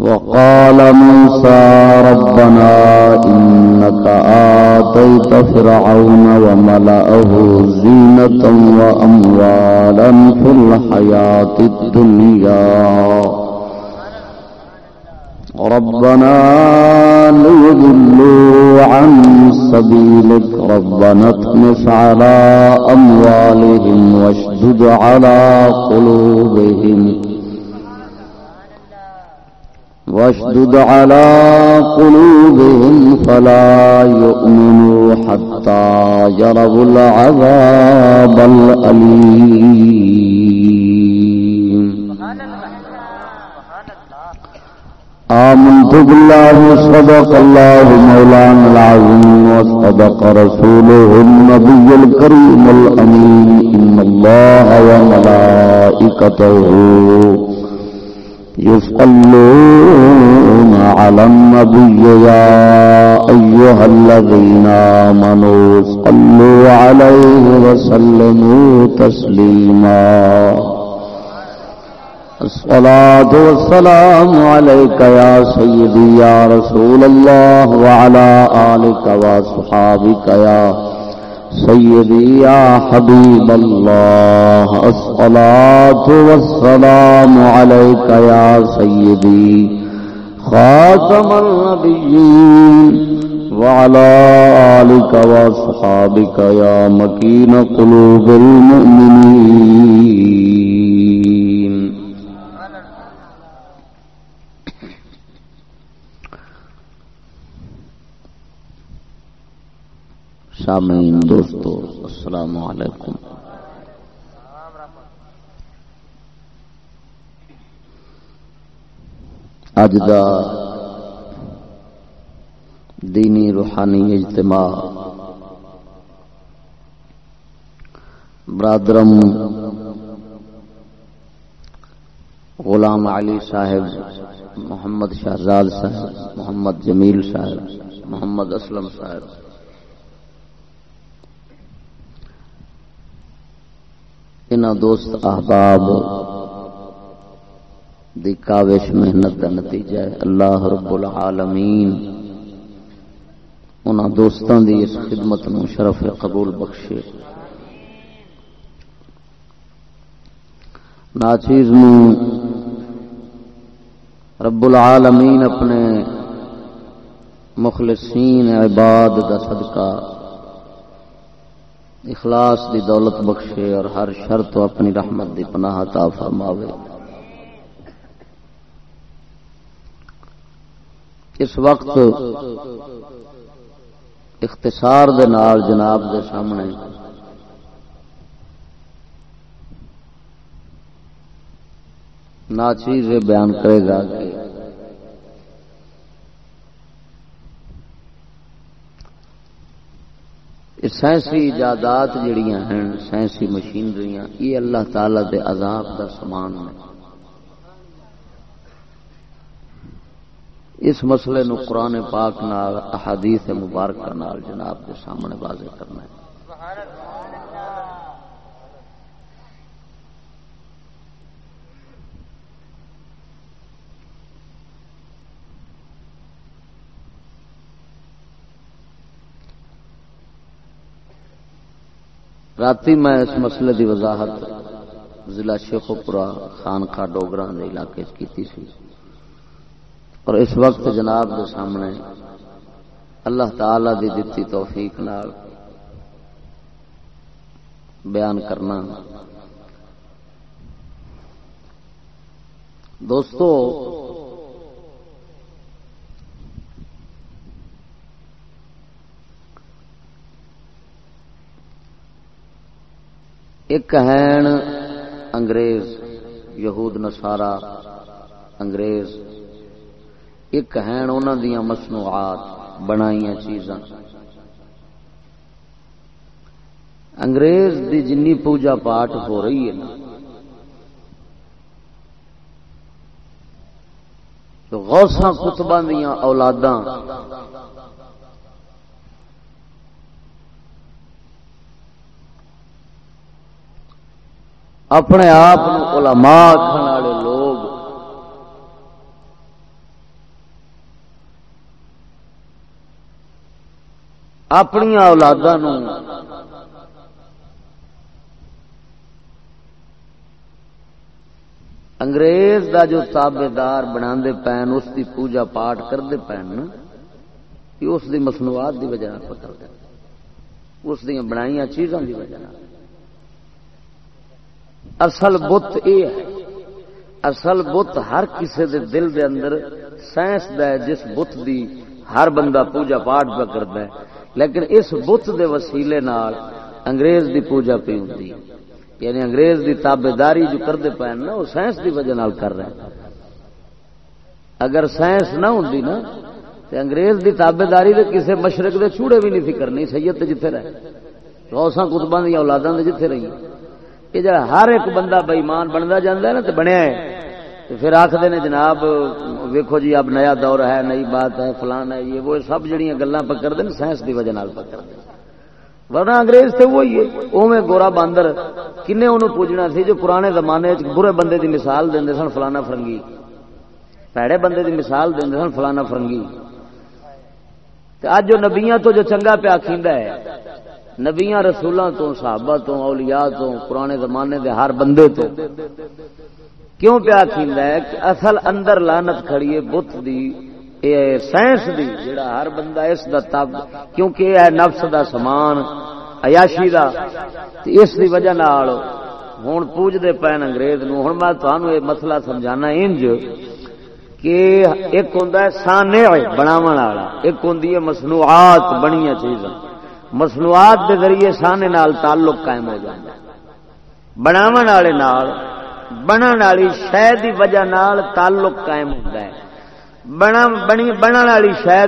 وقال موسى ربنا إنك آتيت فرعون وملأه زينة وأموالا في الحياة الدنيا. ربنا ليضلوا عن سبيلك. ربنا اطمس على أموالهم واشدد على قلوبهم. واشدد على قلوبهم فلا يؤمنوا حتى يروا العذاب الأليم. آمنت بالله صدق الله مولانا العظيم وصدق رسوله النبي الكريم الأمين. إن الله وملائكته يصلون على النبي يا أيها الذين آمنوا صلوا عليه وسلموا تسليما. الصلاة والسلام عليك يا سيدي يا رسول الله وعلى آلك وصحابك يا سيدي يا حبيب الله، الصلاة والسلام عليك يا سيدي، خاتم النبيين، وعلى آلك وصحابك يا مكين قلوب المؤمنين. سامعین دوستو، السلام علیکم۔ اج دا دینی روحانی اجتماع برادرم غلام علی صاحب، محمد شہزاد صاحب، محمد جمیل صاحب، محمد اسلم صاحب۔ ان دوست احباب دی کاوش محنت کا نتیجہ ہے۔ اللہ رب العالمین ان دوستوں دی اس خدمت نو شرف قبول بخشے۔ ناچیز نو رب العالمین اپنے مخلصین عباد دا صدقہ اخلاص دی دولت بخشے اور ہر شر تو اپنی رحمت دی پناہ عطا فرماوے۔ اس وقت اختصار دے نال جناب دے سامنے ناچیز بیان کرے گا کہ سائنسی ایجادات جڑیاں ہیں، سائنسی مشینریاں، یہ اللہ تعالی دے عذاب دا سامان ہے۔ اس مسئلے نو قرآن پاک نال، احادیث مبارکہ نال جناب کے سامنے واضح کرنا ہے۔ رات میں اس مسئلے دی وضاحت ضلع شیخوپورا خانخواہ ڈوگرا کے علاقے کی سی۔ اور اس وقت جناب کے سامنے اللہ تعالی دی دتی توفیق نال بیان کرنا۔ دوستو ایک ہیں انگریز، یہود نسارا انگریز۔ ایک ہیں انہوں دیا مصنوعات بنائی چیزاں۔ انگریز دی جنی پوجا پاٹ ہو رہی ہے نا۔ تو غوثاں کتباں دیا اولاداں اپنے آپ علماء کھانے والے لوگ۔ اپنی اولادوں انگریز دا جو تابے دار بنا پین، اس دی پوجا پاٹ کرتے پین اس دی مصنوعات دی وجہ پکڑ دیں اس دیا بنائی چیزوں دی وجہ اصل بت یہ ہے۔ اصل بت ہر کسی دے دل دے اندر سائنس دا ہے، جس بت دی ہر بندہ پوجا پاٹ پہ کرتا ہے۔ لیکن اس بت دے وسیلے نال انگریز دی پوجا پی ہوں یعنی انگریز دی تابے داری جو کرتے پے نا، وہ سائنس دی وجہ نال کر رہے ہیں۔ اگر سائنس نہ ہوں نا تو انگریز دی تابے داری دے کسے مشرق دے چوڑے بھی نہیں تھی کرنی، سید تے جتھے رہے۔ روساں کتباں دی اولاداں دے جتھے رہی۔ یہ جڑا ہر ایک بندہ بےمان بنتا جاتا ہے نا تو بنیا ہے۔ تو پھر آخر نے جناب ویکو جی اب نیا دور ہے، نئی بات ہے، فلان ہے، یہ وہ سب جڑیاں گلیں پکڑ دیں سائنس کی وجہ پکڑ دیں ورنہ انگریز تو وہی ہے اوے گورا باندر کنے انہوں پوجنا سی جو پرانے زمانے برے بندے دی مثال دیں سن، فلانا فرنگی۔ پیڑے بندے دی مثال دیں سن، فلانا فرنگی۔ اج جو نبیاں تو جو چنگا پیا کھیندا ہے نبیاں رسولوں تو، صحابہ تو، اولیاء تو، پرانے زمانے دے ہر بندے تو۔ کیوں پیا کھیندا ہے کہ اصل اندر لانت کھڑی ہے بت دی، اے سائنس دی جڑا ہر بندہ اس دا تب، کیونکہ یہ ہے نفس دا سامان، عیاشی دا۔ اس دی وجہ نال ہوں پوجتے پین انگریز نو۔ ہوں میں تمہوں یہ مسئلہ سمجھانا انج کہ ایک ہوں سانے بناو والا، ایک ہوں مصنوعات بنیا چیز مصنوعات دے ذریعے سانے نال تعلق قائم ہو جائے بناو والے بننے والی شہ کی وجہ نال تعلق قائم ہوتا ہے۔ بنا والی شہ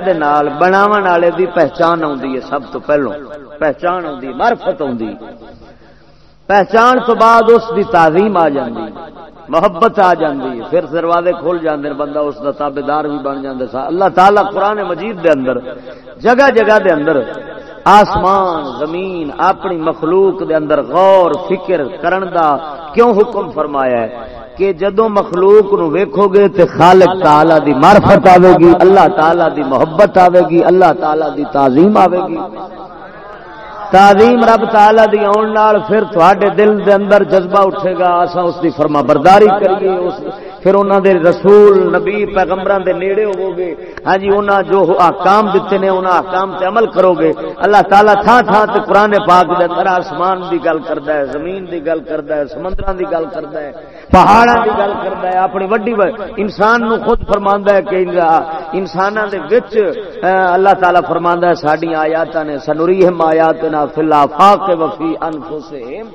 بناو والے دی پہچان آتی ہے سب تو پہلو۔ پہچان آتی مرفت آتی پہچان تو بعد اس دی تعظیم آ جاتی محبت آ جاتی پھر دروازے کھل جاندے بندہ اس دا تابے دار بھی بن جاتا اللہ تعالی قرآن مجید دے اندر، جگہ جگہ دے اندر آسمان، زمین اپنی مخلوق دے اندر غور، فکر کرن دا کیوں حکم فرمایا ہے؟ کہ جدو مخلوق نو ویکھو گے تے خالق تعالی دی معرفت آوے گی، اللہ تعالی دی محبت آوے گی، اللہ تعالی دی تعظیم آوے گی۔ تعظیم رب تعالی دی آن نال پھر تواڈے دل دے اندر جذبہ اٹھے گا اساں اس دی فرما برداری کریے، اس پھر انہوں دے رسول، نبی پیغمبران دے نیڑے ہو گے ہاں جی انہاں جو احکام دیتے نے، انہاں احکام تے عمل کرو گے اللہ تعالی تھا تھا تے قران پاک دے اندر آسمان دی گل کردا ہے، زمین دی گل کردا ہے، سمندراں دی گل کردا ہے۔ پہاڑاں دی گل کردا ہے، اپنی وڈی انسان نو خود فرماندا ہے کہ انساناں دے وچ اللہ تعالی فرماندا ہے، ساڈی آیاتاں نے سنریہم آیاتنا فی الافاق وفی انفسہم۔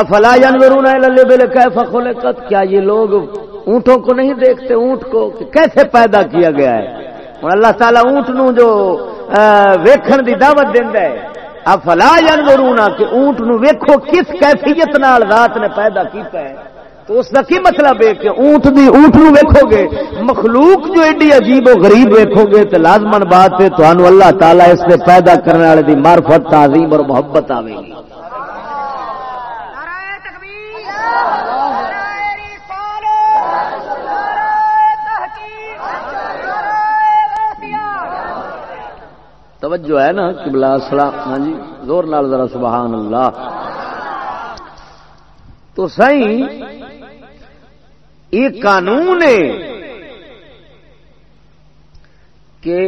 افلا جانوروں نے بل کیفا خلقت؟ کیا یہ لوگ اونٹوں کو نہیں دیکھتے؟ اونٹ کو کہ کیسے پیدا کیا گیا ہے؟ اللہ تعالیٰ اونٹ نو جو ویکھن دی دعوت دینا ہے افلا جانوروں کہ اونٹ نو ویکھو کس کیفیت نال رات نے پیدا کیتا ہے۔ تو اس کا کی مطلب ہے کہ اونٹ دی اونٹ نو ویکھو گے، مخلوق جو ایڈی عجیب و غریب ویکھو گے تو لازمن بات ہے، تو اللہ تعالیٰ اس نے پیدا کرنے والے دی معرفت، تعظیم اور محبت آئے گی۔ توجہ ہے نا کبلا سلام ہاں جی زور نال ذرا سبحان اللہ۔ تو سی یہ قانون ہے کہ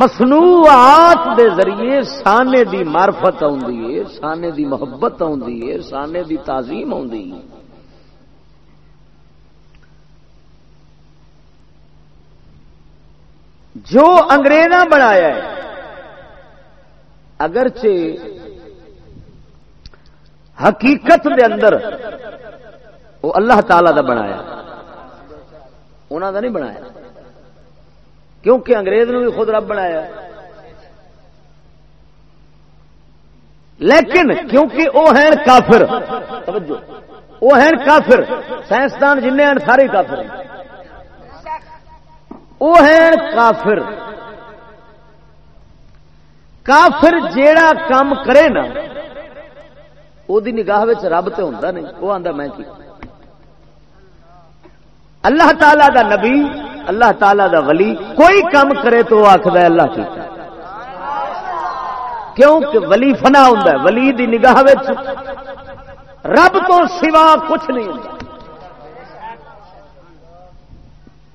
مصنوعات دے ذریعے سانے دی معرفت آئی سانے دی محبت آئی سانے دی تعظیم آئی جو انگریزاں بنایا ہے اگرچہ حقیقت دے اندر وہ اللہ تعالی دا بنایا انہوں دا نہیں بنایا کیونکہ انگریز نے بھی خود رب بنایا لیکن کیونکہ وہ ہیں کافر وہ ہیں کافر، سائنسدان جن ہیں، سارے کافر وہ ہیں کافر۔ کافر جیڑا کام کرے نا وہ نگاہ رب تو ہوتا نہیں وہ آتا میں کی؟ اللہ تعالی دا نبی، اللہ تعالی دا ولی، کوئی کام کرے تو وہ آخر اللہ کی کیوں کہ ولی فنا ہوں ولی دی نگاہ رب تو سوا کچھ نہیں ہوتا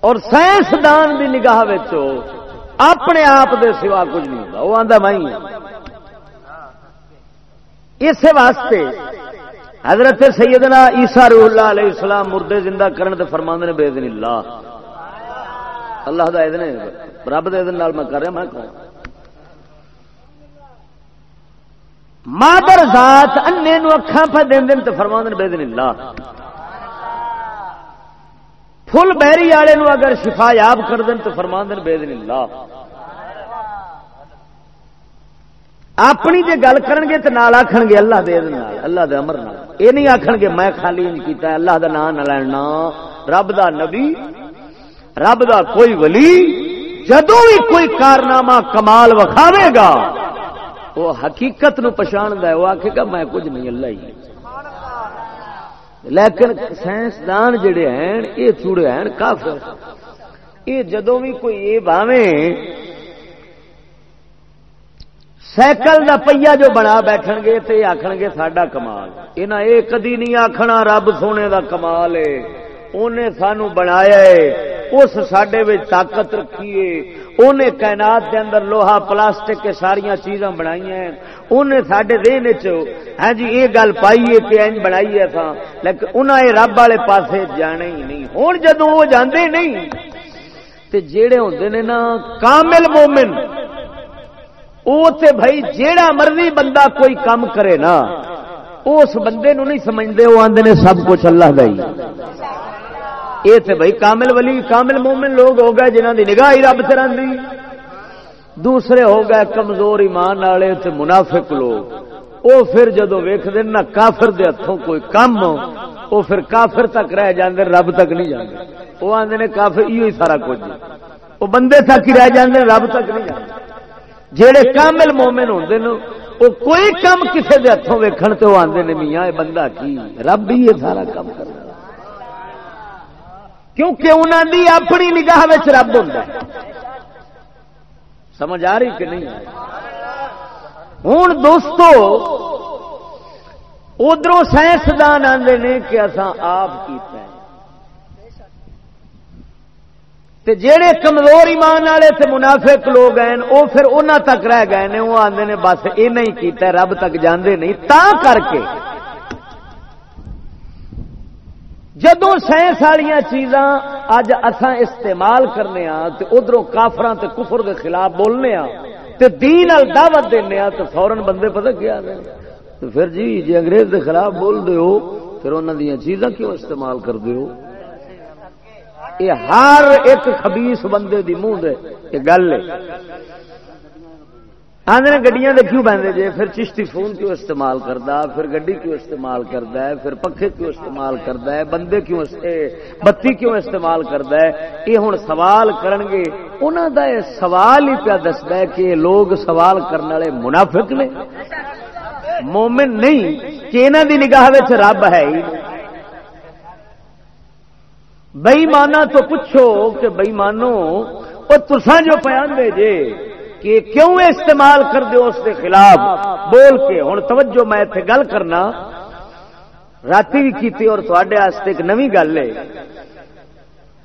اور سائنسدان کی نگاہ اپنے آپ دے سوا کچھ نہیں ہوتا وہ آتا میں اس واسطے حضرت سیدنا عیسیٰ روح اللہ علیہ السلام مردے زندہ کرن دے فرماندے نے بے دن اللہ۔ اللہ دا اذن رب دے اذن نال میں کر رہا، میں کہوں۔ مادر ذات انے نو اکھاں پہ دین دین تے فرماندے بے دن اللہ۔ فل بہری والے اگر شفا یاب کر دین تو فرما دین بے دن اللہ۔ اپنی جی گل کر گے تو نال آخ گے اللہ دے دن اللہ دے امر نال۔ یہ نہیں آخ گے میں خالی نہیں کیتا، اللہ دا نام نہ لینا۔ رب دا نبی، رب دا کوئی ولی، جدو بھی کوئی کارنامہ کمال وکھاوے گا، وہ حقیقت نو پچھاند ہے، وہ آخے گا میں کچھ نہیں، اللہ ہی لیکن سائنسدان جڑے ہیں، یہ چوڑے ہیں کافر۔ یہ جدو بھی کوئی یہ باوے سائیکل کا پہیا جو بنا بیٹھ گے تو یہ آخ گے ساڈا کمال۔ یہ کدی نہیں آخنا رب سونے کا کمال ہے۔ انہیں سانو بنایا ہے۔ اس سڈے طاقت رکھیے۔ انہیں کائنات دے اندر لوہا، پلاسٹک کے ساریا چیزاں بنائی ہیں۔ انہیں سڈے دین ہاں جی یہ گل پائی ہے کہ این بنائی ہے تھا لیکن انہیں رب والے پاسے جانے ہی نہیں۔ ہوں جدو وہ جاندے نہیں۔ تے جیڑے ہوندے نے نا، کامل مومن وہ تے بھائی جیڑا مرضی بندہ کوئی کام کرے نا، اس بندے نو نہیں سمجھتے وہ آدھے نے سب کچھ اللہ کا یہ تے بھائی کامل ولی، کامل مومن لوگ ہو گئے جنہوں کی نگاہ ہی رب سے رہی دوسرے ہو گئے کمزور ایمان والے تے منافق لوگ۔ وہ پھر جدو ویخ نا کافر دے ہاتھوں کوئی کم وہ پھر کافر تک رہ جاندے، رب تک نہیں جاندے۔ وہ آدھے نے کافر یہ سارا کچھ۔ وہ بندے تک ہی رہ جاندے، رب تک نہیں جاندے۔ جہے کامل مومن ہوں وہ کوئی کام کسی کے ہاتھوں ویکن تو آتے نے میاں بندہ کی؟ رب ہی یہ سارا کام کرنا کیونکہ انہوں دی اپنی نگاہ رب ہوں سمجھ آ رہی کہ نہیں؟ ہوں دوستو ادھر سائنسدان آتے ہیں کہ اصا آپ کیتا ہے تے جیڑے کمزور ایمان والے تے منافق لوگ ہیں وہ پھر انہوں تک رہ گئے نے وہ آدھے نے بس یہ نہیں کیتا رب تک جاندے نہیں، تا کر کے۔ جدو سائنس والی چیزاں اج اساں استعمال کرنے ہاں تے ادھروں کافراں تے کفر دے خلاف بولنے ہاں تے دین ال دعوت دینے ہاں تے فورن بندے پتہ کیا تو پھر جی جی انگریز دے خلاف بول دے ہو، پھر انہاں دیاں چیزاں کیوں استعمال کر دے ہو؟ یہ ہر ایک خبیس بندے دی منہ دے یہ گل ہے۔ آدھے گڈیاں دے کیوں بہتے جے؟ پھر چشتی فون کیوں استعمال کرتا پھر گڈی کیوں استعمال کرتا ہے؟ پھر پکھے کیوں استعمال کرتا ہے؟ بندے کیوں بتی کیوں استعمال کرتا ہے؟ یہ ہوں سوال کرن گے۔ دا سوال ہی پیا دستا ہے کہ لوگ سوال کرنے والے منافق نے۔ مومن نہیں، کہ انہوں دی نگاہ رب ہے ہی۔ بئی تو پوچھو کہ بئی مانو وہ تسا جو پیان دے جے کہ کیوں استعمال کر دو اس کے خلاف؟ بول کے ہوں توجہ، میں گل کرنا۔ رات بھی کی اور تے ایک نوی گل ہے۔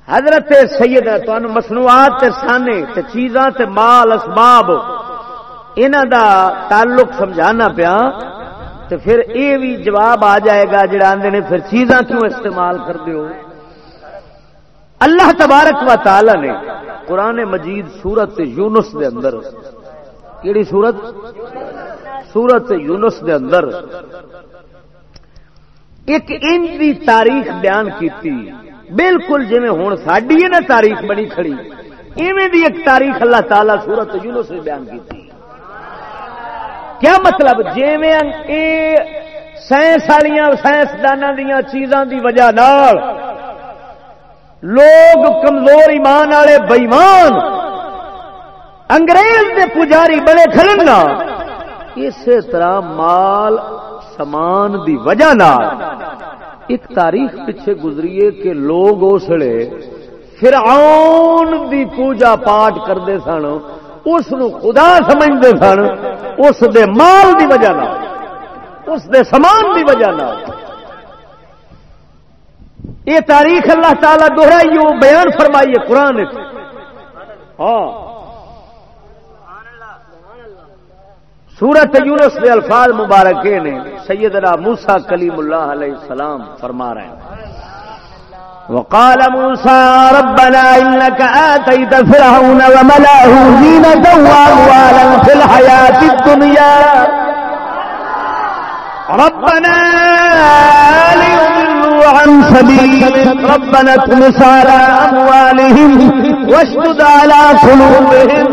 حضرت سید مصنوعات تے سانے تے چیزاں تے مال، اسباب انہ دا تعلق سمجھانا پیا۔ تو پھر یہ بھی جواب آ جائے گا جڑا آدھے نے پھر چیزاں کیوں استعمال کر دیو اللہ تبارک و تعالی نے قرآن مجید سورت یونس دے اندر۔ کیڑی سورت؟ سورت یونس دے اندر۔ ایک ان دی تاریخ بیان کیتی۔ بالکل جی ہوں ساری ہے نا تاریخ بنی کھڑی۔ ایویں دی ایک تاریخ اللہ تعالی سورت یونس نے بیان کی کیا مطلب؟ جی سائنس والی سائنسدانوں دیا چیزاں دی وجہ نال لوگ کمزور ایمان والے بئیمان انگریز دے پجاری بڑے کھلنا اسی طرح مال سمان دی وجہ نال۔ ایک تاریخ پیچھے گزری کہ لوگ اسلے فرعون دی پوجا پاٹ کرتے سن، اس خدا سمجھتے سن، اس دے مال دی وجہ نہ اس دے سمان دی وجہ نہ یہ تاریخ اللہ تعالی دوہرائی بیان فرمائیے قرآن ہاں۔ سورت یونس کے الفاظ مبارک نے سیدنا موسا کلیم اللہ علیہ السلام فرما رہے ہیں۔ وقال موسى ربنا إنك آتيت فرعون وملاه زينة وأموالا في الحياة الدنيا ربنا ليضلوا عن سبيلك ربنا اطمس على أموالهم واشدد على قلوبهم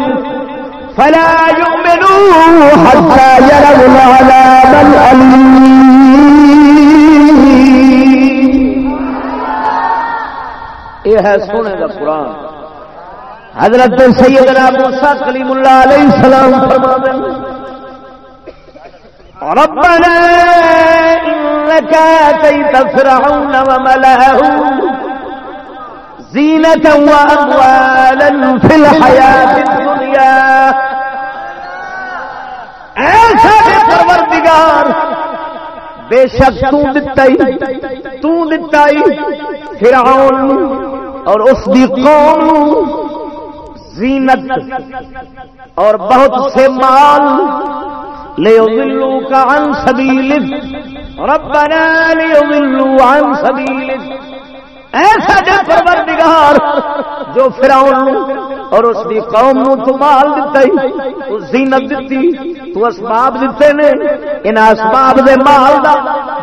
فلا يؤمنوا حتى يروا العذاب الأليم. یہ ہے سونے کا قرآن۔ حضرت سیدنا موسیٰ کلیم اللہ علیہ السلام فرما دیں ربنا انك اتيت فرعون وملئه زينة واموالا في الحياة الدنيا. ایسا پروردگار، بے شک تو دتا ہی، تو دتا فرعون اور اس کی قوم زینت اور بہت سے مال لے ملو کا ربنا لے ملو ان ایسا جو پروردگار جو فراؤن اور اس کی قوم نو تو مال دیتا ہی تو زینت دیتی تو اسباب دیتے نے، ان اسباب دے مال دا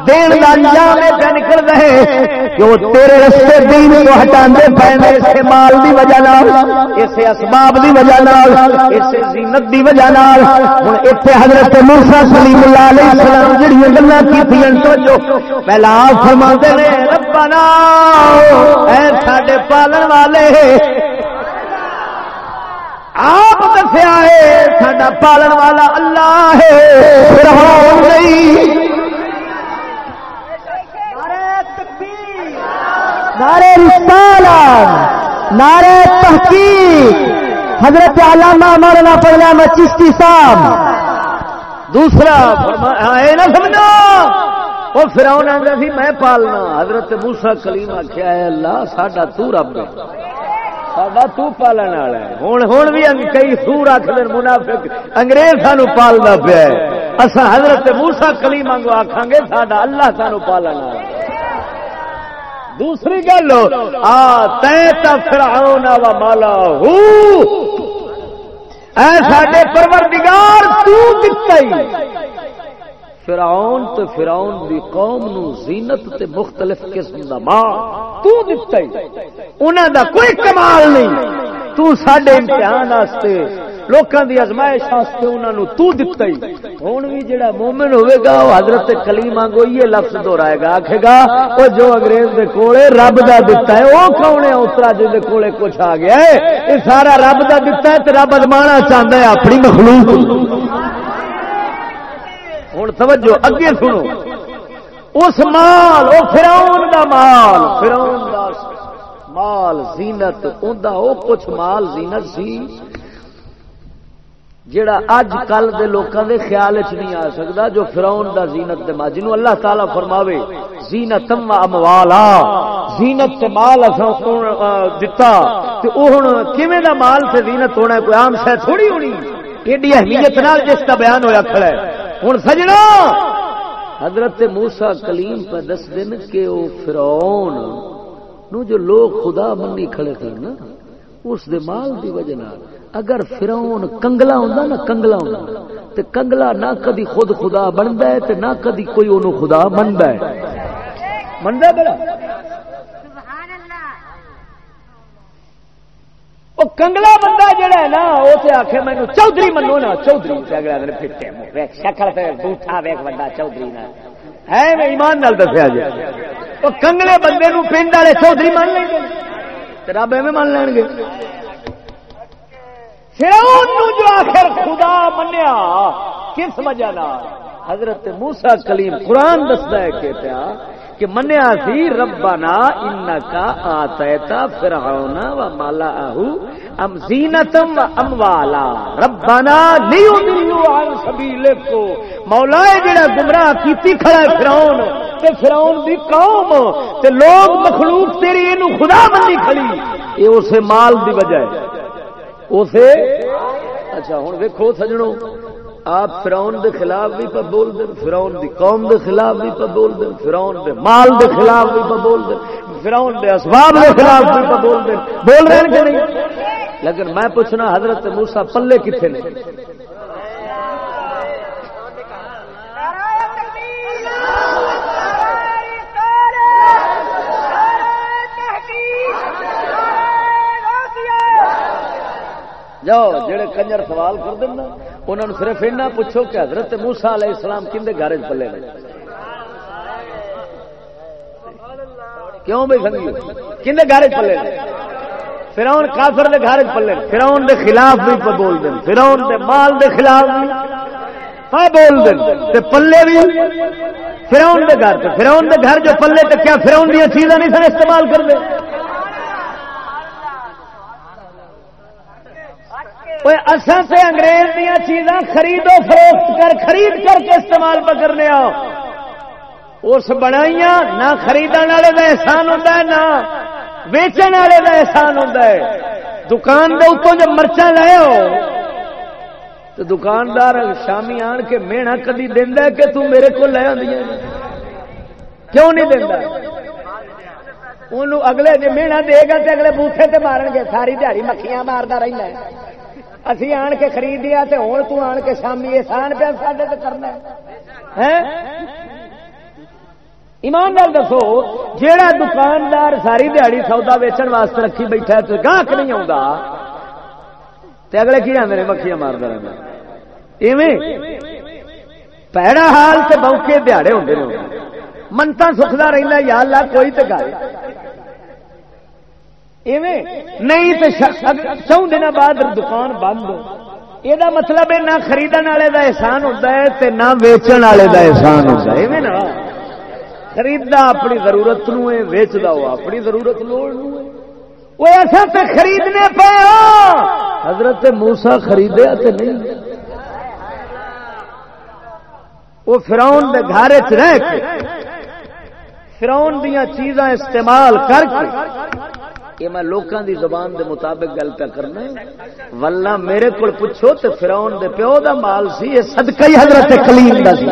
دین دا انجام پہ نکل رہے کہ وہ تیرے رستے دین کو ہٹاندے پہنے اسے مال دی وجہ نال اسے اسباب دی وجہ نال اسے زینت دی وجہ نال۔ ہن ایتھے حضرت موسی سلیم اللہ علیہ السلام جڑیاں گلاں کیتیاں توجہ پہلا فرماندے نے، ربنا، اے ساڈے پالن والے آپ دسیا ہے ساڈا پالن والا اللہ ہے۔ نارے رسالت۔ نارے تحقیق۔ حضرت علامہ مولانا پڑھنا میں چشتی صاحب۔ دوسرا نہ سمجھو؟ وہ فراؤن آتا سی، میں پالنا۔ حضرت موسا کلیم آخیا ہے، اللہ ساڈا تو رب ساڈا تو پالن والا ہے بھی کئی سور آخر منافق انگریز سانو پالنا پیا اصا حضرت موسا کلیم آگو آخان گے ساڈا اللہ سانو پالن والا دوسری گل آ تے فراؤن و مالا اے ساڈے پروردگار تو دتا فراؤن تو فراؤن دی قوم نو زینت تے مختلف قسم دا ماں تو دتا ہی۔ انہاں دا کوئی کمال نہیں۔ تو ساڈے امتحان واسطے، لوکاں دی ازمائش واسطے انہاں نو تو دتا ہی۔ ہن وی جڑا مومن ہوے گا، او حضرت کلیم وانگو یہ لفظ دہرائے گا، آکھے گا، او جو انگریز دے کولے رب دا دتا ہے، او کون ہے؟ اترا جے دے کولے کچھ آ گیا ہے۔ یہ سارا رب دا دتا ہے تے رب ازمانا چاہندا ہے اپنی مخلوق۔ ہوں، توجہ، اگے سنو۔ اس مال وہ فراؤن دا مال، فراؤن دا مال زینت او کچھ مال زینت سی جڑا اج کل دے لوکاں دے خیال چ نہیں آ سکتا جو فراؤن دا زینت دے مال جنوں اللہ تعالی فرماوے، زینتم و اموالا۔ زینت تے مال اساں دتا۔ تے او ہن کیویں دا مال تے زینت ہونا کوئی عام شے تھوڑی ہونی؟ ایڈی اہمیت نال جس کا بیان ہویا کھڑا ہے۔ ہن سجنا۔ حضرت موسا کلیم پہ دس دن کہ وہ فرعون نو جو لوگ خدا منی کھڑے تھے نا اس دے مال دی وجہ اگر فرعون کنگلا ہوندا نا کنگلا ہوندا۔ تے کنگلا نہ کدی خود خدا بندا ہے تے نہ کدی کوئی اونوں خدا بندا ہے۔ مندا بڑا۔ وہ کنگلا بندہ جڑا ہے نا وہ تو آخ مینو چودھری منو نا چودھری اگلا دن پھٹے شکل پہ بوٹا ویک بندہ چودھری نا ہے میں ایمان نال دسیا جی وہ کنگلے بندے نو پنڈ والے چودھری مان لیں گے رب ایویں مان لین گے جو آخر خدا منیا کس وجہ حضرت موسا کلیم قرآن دستا ہے کہ پیا کہ منیا سی ربنا انکا آتیتا فرعون و مالا اہو ام زینتم و اموالا ربنا لیو دیو عن سبیلکو۔ مولا جڑا گمراہ کیتی کھڑا ہے فرعون، تے فرعون دی قوم، تے لوگ مخلوق تیری اینو خدا بندی کھڑی۔ اے اسے مال دی وجہ ہے۔ اسے اچھا ہن ویکھو سجنوں آپ فراؤن دے خلاف بھی پہ بول دیں فراؤن دی قوم دے خلاف بھی پہ بول دیں فراؤن دے مال دے خلاف بھی پہ بول دیں فراؤن دے اسباب دے خلاف بھی پہ بول دیں۔ بول رہے ہیں کہ نہیں؟ لیکن میں پوچھنا، حضرت موسا پلے کتنے نے؟ جاؤ، جڑے کنجر سوال کر دینا انہوں نے صرف اینا پوچھو کہ حضرت موسا علیہ السلام کھے گھر پلے نے؟ کیوں بھائی سنگی کھے گھر پلے نے؟ فراؤن کافر دے گھر پلے فراؤن دے خلاف بھی بول دیں فراؤن دے مال دے خلاف بھی پہ بول دیں تے پلے بھی۔ فراؤن دے گھر فراؤن دے گھر جو پلے تو کیا فراؤن دیا چیزاں نہیں سر استعمال کر دے اصل سے انگریز دیا چیزاں خریدو فروخت کر خرید کر کے استعمال پکڑنے اس بنائیاں نہ خریدنے والے کا احسان ہوتا ہے نہ ویچن والے کا احسان ہوتا ہے دکان کے اتوں جب مرچا لے ہو تو دکاندار شامی آن کے مینا کدی دینا کہ تم میرے کو لے آدی کیوں نہیں دینا اگلے جی مینا دے گا تو اگلے بوٹے تے مارن گے ساری دیہی مکھیاں مارتا رہنا اسی آن کے خریدیا تو ہوں تو آن کے شامی احسان پہ سڈے تو کرنا ایمان گل دسو جہا دکاندار ساری دیہی سودا ویچن واسطے رکھی بیٹھا تو گاہک نہیں آتا اگلے کی آدھے مکھیاں مارتا رہنا ایویں پیڑا حال سے بوکے دیہڑے ہوں منتا سکھتا رہتا یا اللہ، کوئی تو گائے نہیں تو چون دن بعد دکان بند یہ مطلب ہے نہ خریدن والے کا احسان ہوتا ہے نہ ویچن والے کا احسان ہوتا ہے۔ نا؟ خریدا اپنی ضرورت نو ہے وہ اپنی ضرورت لوڑ وہ ایسا تو خریدنے پہ حضرت موسا خریدیا نہیں۔ وہ فراؤن دے گھر چ رہ کے فراؤن دیا چیزاں استعمال کر کے یہ میں لوکاں دی زبان دے مطابق گل پہ کرنا ولہ میرے کو پوچھو تو فراؤن دے پیو دا مال سی، یہ صدقہ ہی حضرت کلیم دا سی۔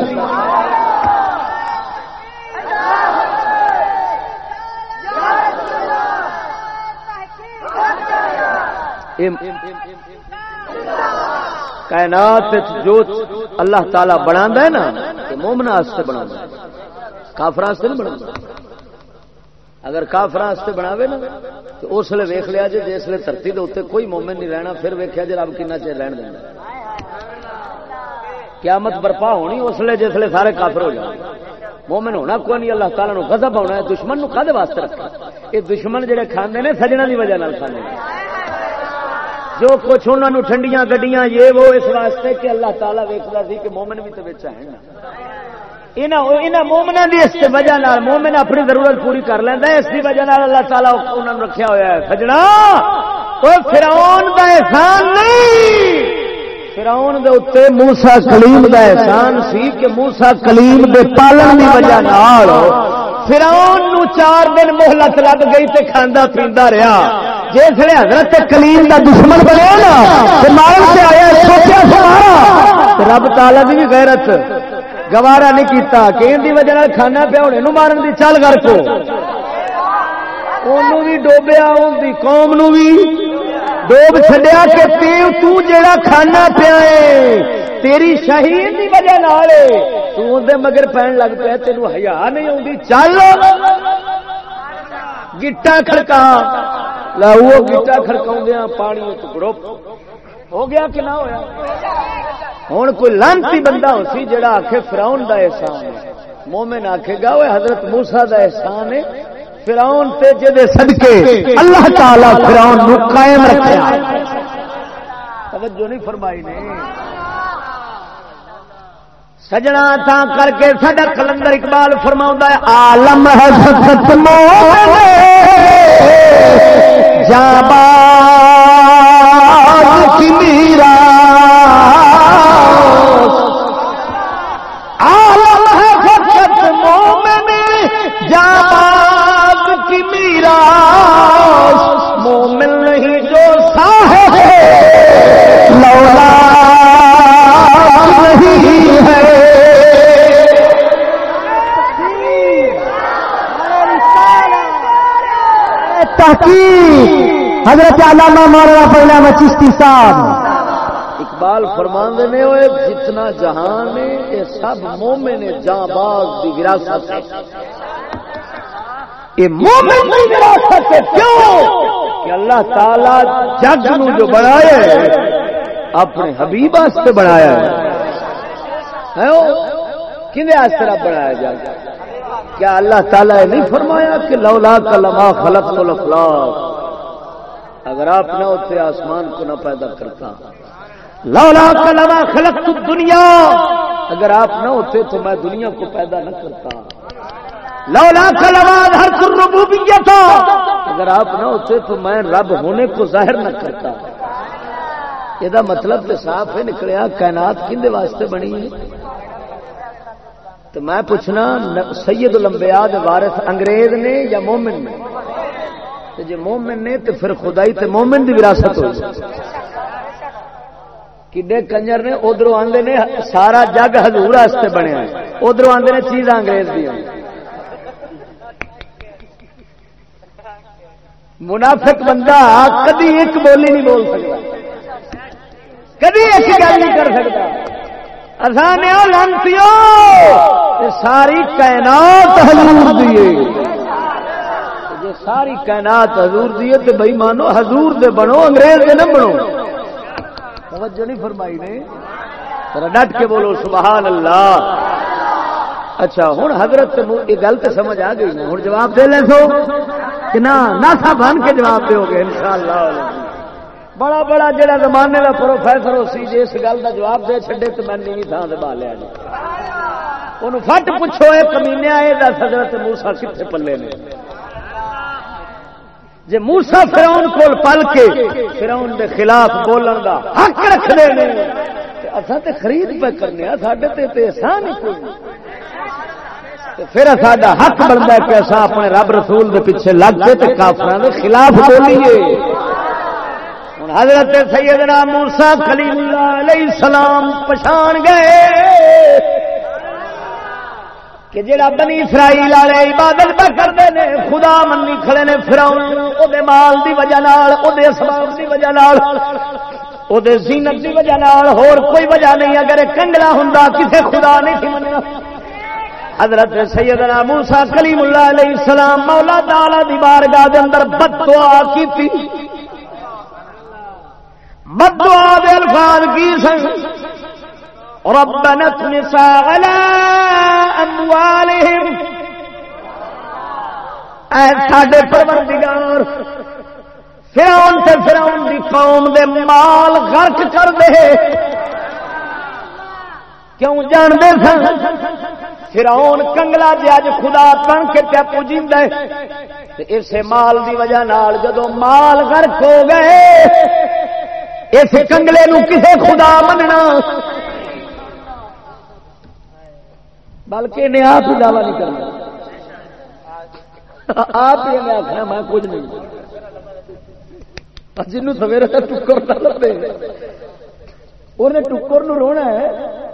کائنات جو اللہ تعالی بنا ہے نا مومنا بنا کافر نہیں بنا اگر کافر بناوے نا، تو اس لیے ویخ لیا جی جس دھرتی کے اتنے کوئی مومن نہیں رہنا، پھر ویکیا جی رب کن چیر رہن دینا قیامت برپا ہونی اس لیے جس سارے کافر ہو جائے مومن ہونا کوئی نہیں، اللہ تعالیٰ گزب ہونا ہے، دشمن کھے واسطے رکھا یہ دشمن جہے کھانے نے سجنا کی وجہ کھانے جو کچھ انہوں نے ٹھنڈیاں گڈیاں، یہ وہ اس واسطے کہ اللہ تعالیٰ ویکتا سی کہ مومن بھی تو بچا ہے۔ مومنا کی اس وجہ مومن اپنی ضرورت پوری کر لینا اس کی وجہ اللہ تعالیٰ انہوں نے رکھا ہوا ہے۔ سجنا! فراؤن کا احسان نہیں! فراؤن دے اتنے موسا کلیم کا احسان سی کہ موسا کلیم دے پالن کی وجہ فراؤن نو چار دن محلت لگ گئی تے کھانا پیندا رہا جس نے حضرت کلیم دا دشمن بنے نا مارن سے آیا سوچا سمارا۔ رب تالا بھی غیرت۔ گوارا نہیں کیتا کہ دی وجہ کھانا پیا ہونے مارن دی چل کر کو۔ انہوں بھی ڈوبیا ان دی قوم نو بھی ڈوب چڈیا کہ پیو، تو جیڑا کھانا پیا ہے، تیری شہید کی وجہ نال تو مگر پہن لگ پیا، تینوں ہیا نہیں آتی چل۔ گٹا کھڑکا۔ لاؤ گٹا کھڑکا پانی ٹکڑو ہو گیا کہ نہ ہویا ہوں کوئی لانتی بندہ ہو سی جڑا آخ فراؤن دا احسان ہے مومن آخے گا وہ حضرت موسا دا احسان ہے فراؤن تے جدے صدقے اللہ تعالی فراؤن نو قائم رکھا توجہ نہیں فرمائی نے سجنا تھا کر کے سڈا کلندر اقبال فرما ہے آلم جابا تحقیق۔ حضرت علامہ مولانا پہلا چشتی صاحب۔ اقبال فرماندے نے ہوئے، جتنا جہان ہے، یہ سب مومن جاں باز دی وراثت ہے۔ یہ مومن دی وراثت ہے، کیوں؟ کہ اللہ تعالی جگ نو جو بنایا ہے، اپنے حبیب واسطے بنایا ہے۔ کھنے آسرا بنایا جائے؟ کیا اللہ تعالیٰ نے نہیں فرمایا؟ کہ لولا کا لما خلق الافلاق اگر آپ نہ ہوتے آسمان کو نہ پیدا کرتا۔ لولا کا لما خلق دنیا اگر آپ نہ ہوتے تو میں دنیا کو پیدا نہ کرتا۔ لولا کا لما ہر ربوبیت اگر آپ نہ ہوتے تو میں رب ہونے کو ظاہر نہ کرتا۔ یہ مطلب تو صاف ہے نکلیا کائنات کھندے واسطے بنی ہے۔ تو میں پوچھنا، سید لمبیا وارث انگریز نے یا مومن نے؟ تو جی مومن نے تو پھر خدائی تے مومن دی وراثت ہو کڈے کنجر نے ادھر آدھے نے سارا جگ ہزور واسطے بنیا۔ ادھر آدھے نے چیز انگریز دی۔ منافق بندہ کدی ایک بولی نہیں بول سکتا۔ کدی ایک گل نہیں کر سکتا۔ آسان لانسیو ساری کائنات حضور دیے جی ساری کائنات حضور دیے تو بھائی مانو حضور دے بنو، انگریز دے نہ بنو۔ توجہ نہیں فرمائی نے۔ ڈٹ کے بولو، سبحان اللہ۔ اچھا ہوں حضرت یہ گل تو سمجھ آ گئی ہوں جواب دے لیں سو؟ کہ نہ سا بن کے جواب دو گے ان شاء اللہ بڑا بڑا جڑا زمانے کا پروفیسر ہو سی جی اس گل کا جواب دے چڈے تو میں نہیں تھان دبا لیا جی ان فٹ پوچھو یہ کمینے آئے دس حضرت موسا کتنے پلے نے؟ جی موسا فراؤن کو پل کے فراؤن کے خلاف بولن کا حق رکھتے ہیں اصا تو خرید پہ کرنے سڈے احسان ہی کوئی۔ پھر ساڈا حق بنتا ہے کہ اصا اپنے رب رسول کے پیچھے لگ کے کافر کے خلاف بولیے۔ حضرت سیدنا موسا کلیم علیہ السلام پچھان گئے کہ جڑا بنی اسرائیل والے عبادت پہ کرتے ہیں خدا منی کھڑے نے فراؤن وہ مال دی وجہ نال وہ اسباب دی وجہ نال وہ زینت دی وجہ نال ہور کوئی وجہ نہیں، اگر کنگلا ہوں کسے خدا نہیں تھی منیا۔ حضرت سیدنا موسا کلیم اللہ علیہ السلام مولا تعالی دی بارگاہ دے اندر بد دعا کی تھی دے الفاظ کی سن۔ ربنا اطمس على اموالهم اے ساڈے پروردگار، فرعون تے فرعون دی قوم دے مال غرق کر دے۔ کیوں جان دے سن؟ فرعون کنگلا جی اج خدا تن کے پیا پوجیند ہے۔ اسے مال دی وجہ نال جدو مال غرق ہو گئے اس کنگلے نو کسے خدا مننا۔ بلکہ انہیں آپ ہی دعوی نہیں کرنا۔ آپ ہی میں آخنا میں کچھ نہیں۔ جنوب سویرے ٹکر نہ لگے انہیں ٹکر نو رونا ہے۔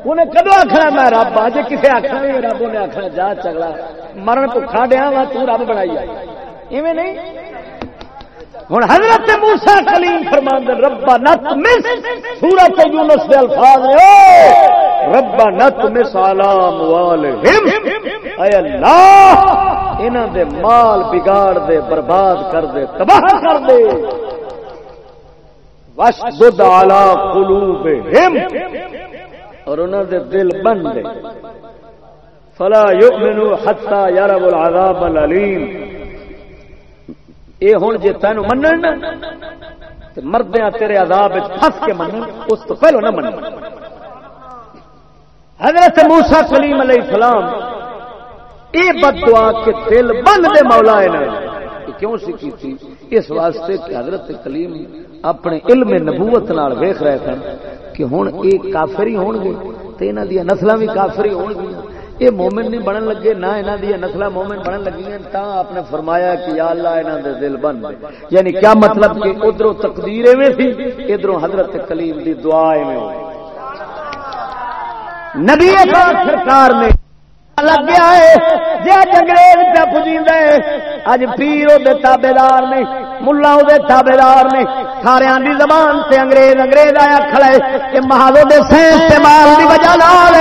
انہیں کدو آخنا میں رب، آج کسی آخر نہیں، رب انہیں آخنا جا چگڑا مرن بھا دیا وا تب بنائی ایویں نہیں؟ ہوں حضرت موسا کلیم فرمان ربا نت مس. سورت یونس دے الفاظ ربا نت مس آلام وال اللہ! انہوں دے مال بگاڑ دے، برباد کر دے، تباہ کر دے. وش دھد آلہ اور انہوں دے دل بن دے. فلا یؤمنو حتی یرب العذاب العلیم اے ہن جے تینو منن تے تیرے عذاب پھس کے منن، اس تو پہلو نہ منن۔ حضرت موسی کلیم علیہ السلام، اے بد دعا کے دل بن دے مولا کیوں سی کی تھی؟ اس واسطے کہ حضرت کلیم اپنے علم نبوت نال ویخ رہے سن کہ ہوں یہ کافری ہون گے تو یہاں دیا نسل بھی کافری ہون گیا یہ مومن نہیں بنن لگے، نہ یہاں دیا نسل مومن بنن لگی ہیں تا آپ نے فرمایا کہ یا اللہ یہاں دے دل بن یعنی کیا مطلب کہ ادھر تقدیر ایویں تھی ادھر حضرت کلیم دی دعا ایویں ہوئی۔ نبی سرکار نے لگ گیا ہے جی اج انگریز پہ پجی اج پیر وہ تابے دار نے ملا وہ تابے دار نے۔ سارے دی زبان سے انگریز انگریز آیا کھڑے کہ محالو دے سین مال دی وجہ لال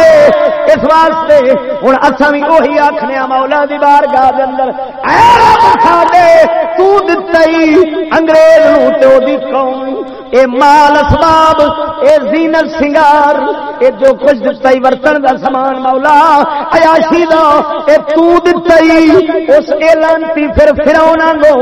اس واسطے ہوں اصا بھی وہی آخنے مولا دی بار گاہ اندر، اے تو دتائی انگریز نو تے دی قوم اے مال اسباب، اے زینت سنگار، اے جو کچھ دتا ہی ورتن دا سامان مولا عیاشی دا، اے تو دتا ہی، اس اعلانتی پھر فرعون گو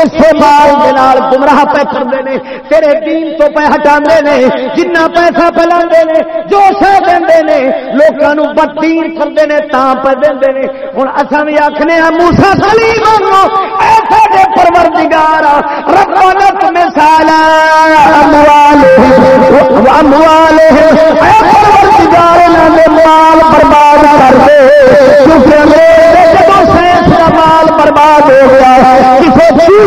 اسے مال دے نال گمراہ پہ کردے نے، تیرے دین تو پہ ہٹاندے نے، جنہ پیسہ پلاندے نے، جو شے دیندے نے، لوکاں نو بدین کردے نے، تاں پہ دیندے نے۔ ہن اساں وی آکھنے ہاں موسی کلیم نو اے ساڈے پروردگار، ربنا مثالا۔ اموال مال برباد کر دے جب سائنس کا مال برباد ہو گیا کسی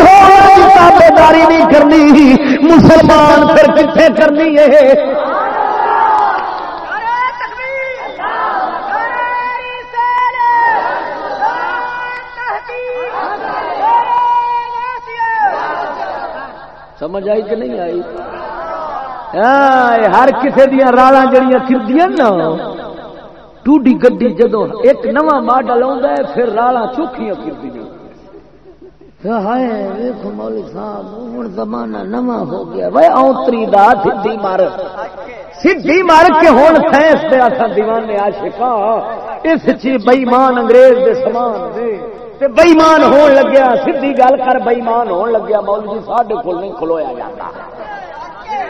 تابے داری نہیں کرنی مسلمان پھر کتنے کرنی ہے۔ سمجھ آئی کہ نہیں آئی؟ ہر کسی دیا رالا جڑیاں کردیا نا ٹوڈی گڈی جدو ایک نواں ماڈل آ پھر رالا چوکھیاں کردیا زمانہ نواں ہو گیا۔ وہ اوتری دا سی مار۔ سی مار کے ہوں سائنس دے آسان دیوانے آشکا اس چی بئیمان انگریز دے سامان دے۔ بئیمان ہون لگیا سی گل کر بئیمان ہون لگیا، مولوی جی ساڈے کول نہیں کھلویا جاتا۔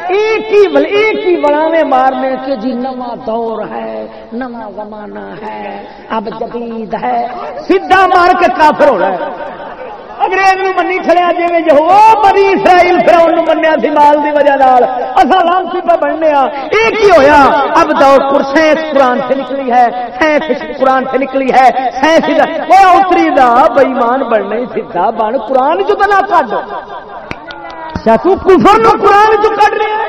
ایک ہی ایک ہی بڑا مارنے کے جی نواں دور ہے، نواں زمانہ ہے، اب جدید ہے۔ سیدھا مار کے کافر ہو رہا ہے۔ انگریز نو منی کھڑیا جی میں جو بڑی اسرائیل پھر منیا سی مال دی وجہ نال۔ اصا لانسی پہ بننے ایک ہی ہویا؟ اب دور سائنس قرآن سے نکلی ہے سائنس قرآن سے نکلی ہے۔ سائنس وہ اتری دا بئیمان بننے سیدھا بن قرآن جو بنا کڈ۔ کفر نو قرآن چ کٹ رہا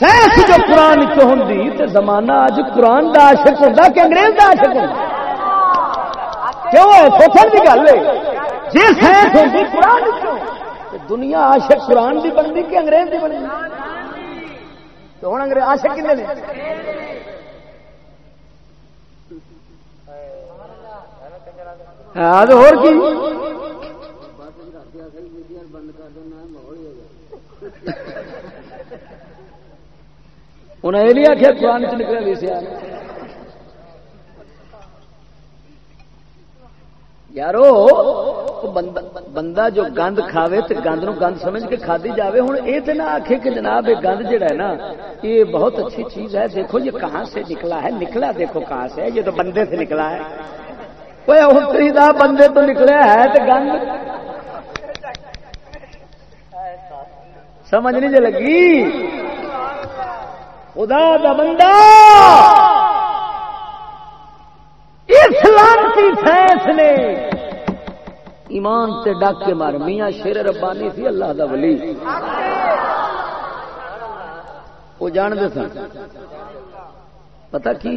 سائنس جو قرآن چ ہوں تو زمانہ اج قرآن کا عاشق ہوتا کہ انگریز کا عاشق ہوتا کیوں؟ ہے سوچن کی گل ہے۔ جی سائنس ہوتی قرآن دنیا عاشق قرآن کی بنتی کہ انگریز کی بنتی؟ تو ہوں انگریز عاشق کنے نے؟ ہاں تو ہو انہیں یہ نہیں آخیا قرآن چ بھی سیا یارو بندہ جو گند کھاوے تو گند نو گند سمجھ کے کھادی جاوے ہوں یہ تو نہ آخے کہ جناب یہ گند جڑا ہے نا یہ بہت اچھی چیز ہے دیکھو یہ کہاں سے نکلا ہے نکلا دیکھو کہاں سے یہ تو بندے سے نکلا ہے کوئی بندے تو نکلے ہے تو گند سمجھ نہیں لگی خدا دا بندہ اسلام کی سائنس نے ایمان تے ڈاک کے مار، میاں شیر ربانی سی، اللہ دا ولی۔ وہ جانتے سن۔ پتہ کی؟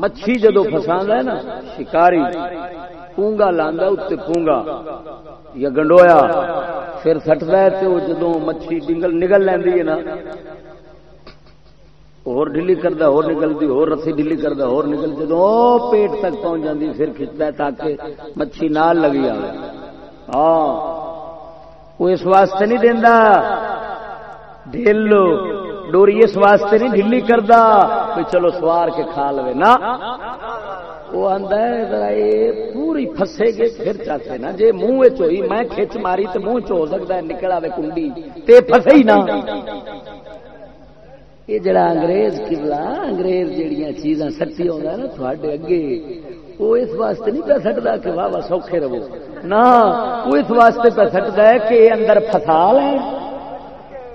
مچھی جدو فساند ہے نا، شکاری، پونگا لانا اتنے پونگا۔ یا گنڈویا پھر سٹتا ہے تو جدو مچھی نگل نگل لینی ہے نا اور ڈلی کرتا ہو نکلتی ہو رسی ڈلی کرتا ہو نکل جدو پیٹ تک پہنچ جاتی پھر کھچتا ہے تاکہ مچھی نال لگی آئے ہاں وہ اس واسطے نہیں دینا ڈل ڈوری اس واسطے نہیں ڈلی کرتا کہ چلو سوار کے کھا لو نا وہ آدھا پوری فسے گے پھر چاہتے نا جی منہ چوئی میں کھچ ماری تو منہ چ ہو سکتا ہے نکل آئے کنڈی تے فسے ہی نہ یہ جڑا انگریز کبلا انگریز جہیا چیزاں سٹی آ نا تھوڑے اگے، وہ اس واسطے نہیں پہ سکتا کہ واہ واہ سوکھے رہو۔ نہ، وہ اس واسطے پہ سکتا ہے کہ اندر فسال ہے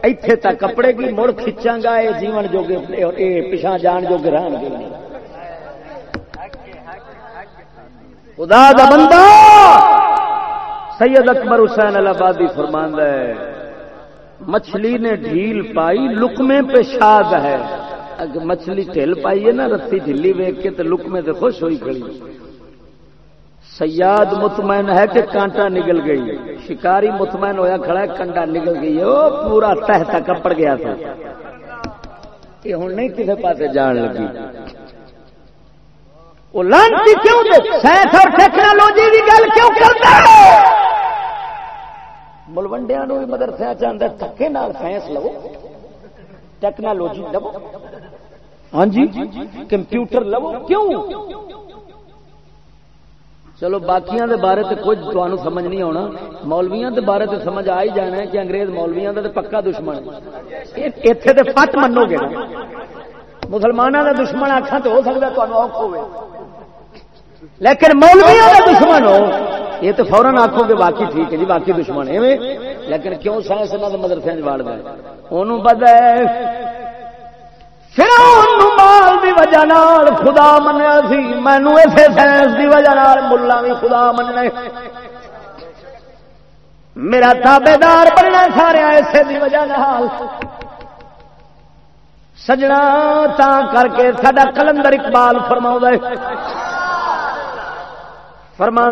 ایتھے تک کپڑے کی مڑ کھچاں گا، یہ جیون جو پچھا جان جو گران گے۔ خدا دا بندہ! سید اکبر حسین الہبادی فرماند ہے مچھلی نے ڈھیل پائی لکمے پہ شاد ہے۔ اگر مچھلی ٹھل پائی ہے نا، رسی ڈھیلی ویک کے تو لکمے تو خوش ہوئی کھڑی۔ سیاد مطمئن ہے کہ کانٹا نکل گئی۔ شکاری مطمئن ہویا کھڑا ہے، کنڈا نکل گئی۔ وہ پورا تہ تک کپڑ گیا تھا۔ یہ ہوں نہیں کسی پاس جان لگی۔ وہ لانتی کیوں سائنس اور ٹیکنالوجی کی گل کیوں کرتا ہے؟ ملوڈیا بھی مدرسے چاہتا تھکے نال سائنس لو، ٹیکنالوجی لو ہاں جی کمپیوٹر لو، کیوں؟ چلو، باقیاں دے بارے تے کچھ تمہیں سمجھ نہیں آنا مولویاں دے بارے تے سمجھ آ ہی جانا ہے کہ انگریز مولویاں دا تے پکا دشمن اتنے تے فٹ منو گے مسلمانوں کا دشمن آخا تو ہو سکتا تمہیں اوکھ ہوئے لیکن مولویوں کا دشمن ہو۔ یہ تو فورن آخو گے باقی ٹھیک ہے جی باقی دشمن ہے لیکن کیوں سائنس انہوں مدرسے واڑ دے؟ انہوں پتا مال دی وجہ نال خدا منیا سی مینو اسے سائنس دی وجہ نال ملا بھی خدا مننے۔ میرا تابے دار بننا سارے اسے دی وجہ نال۔ سجنا تا کر کے سڈا کلندر اقبال فرما فرما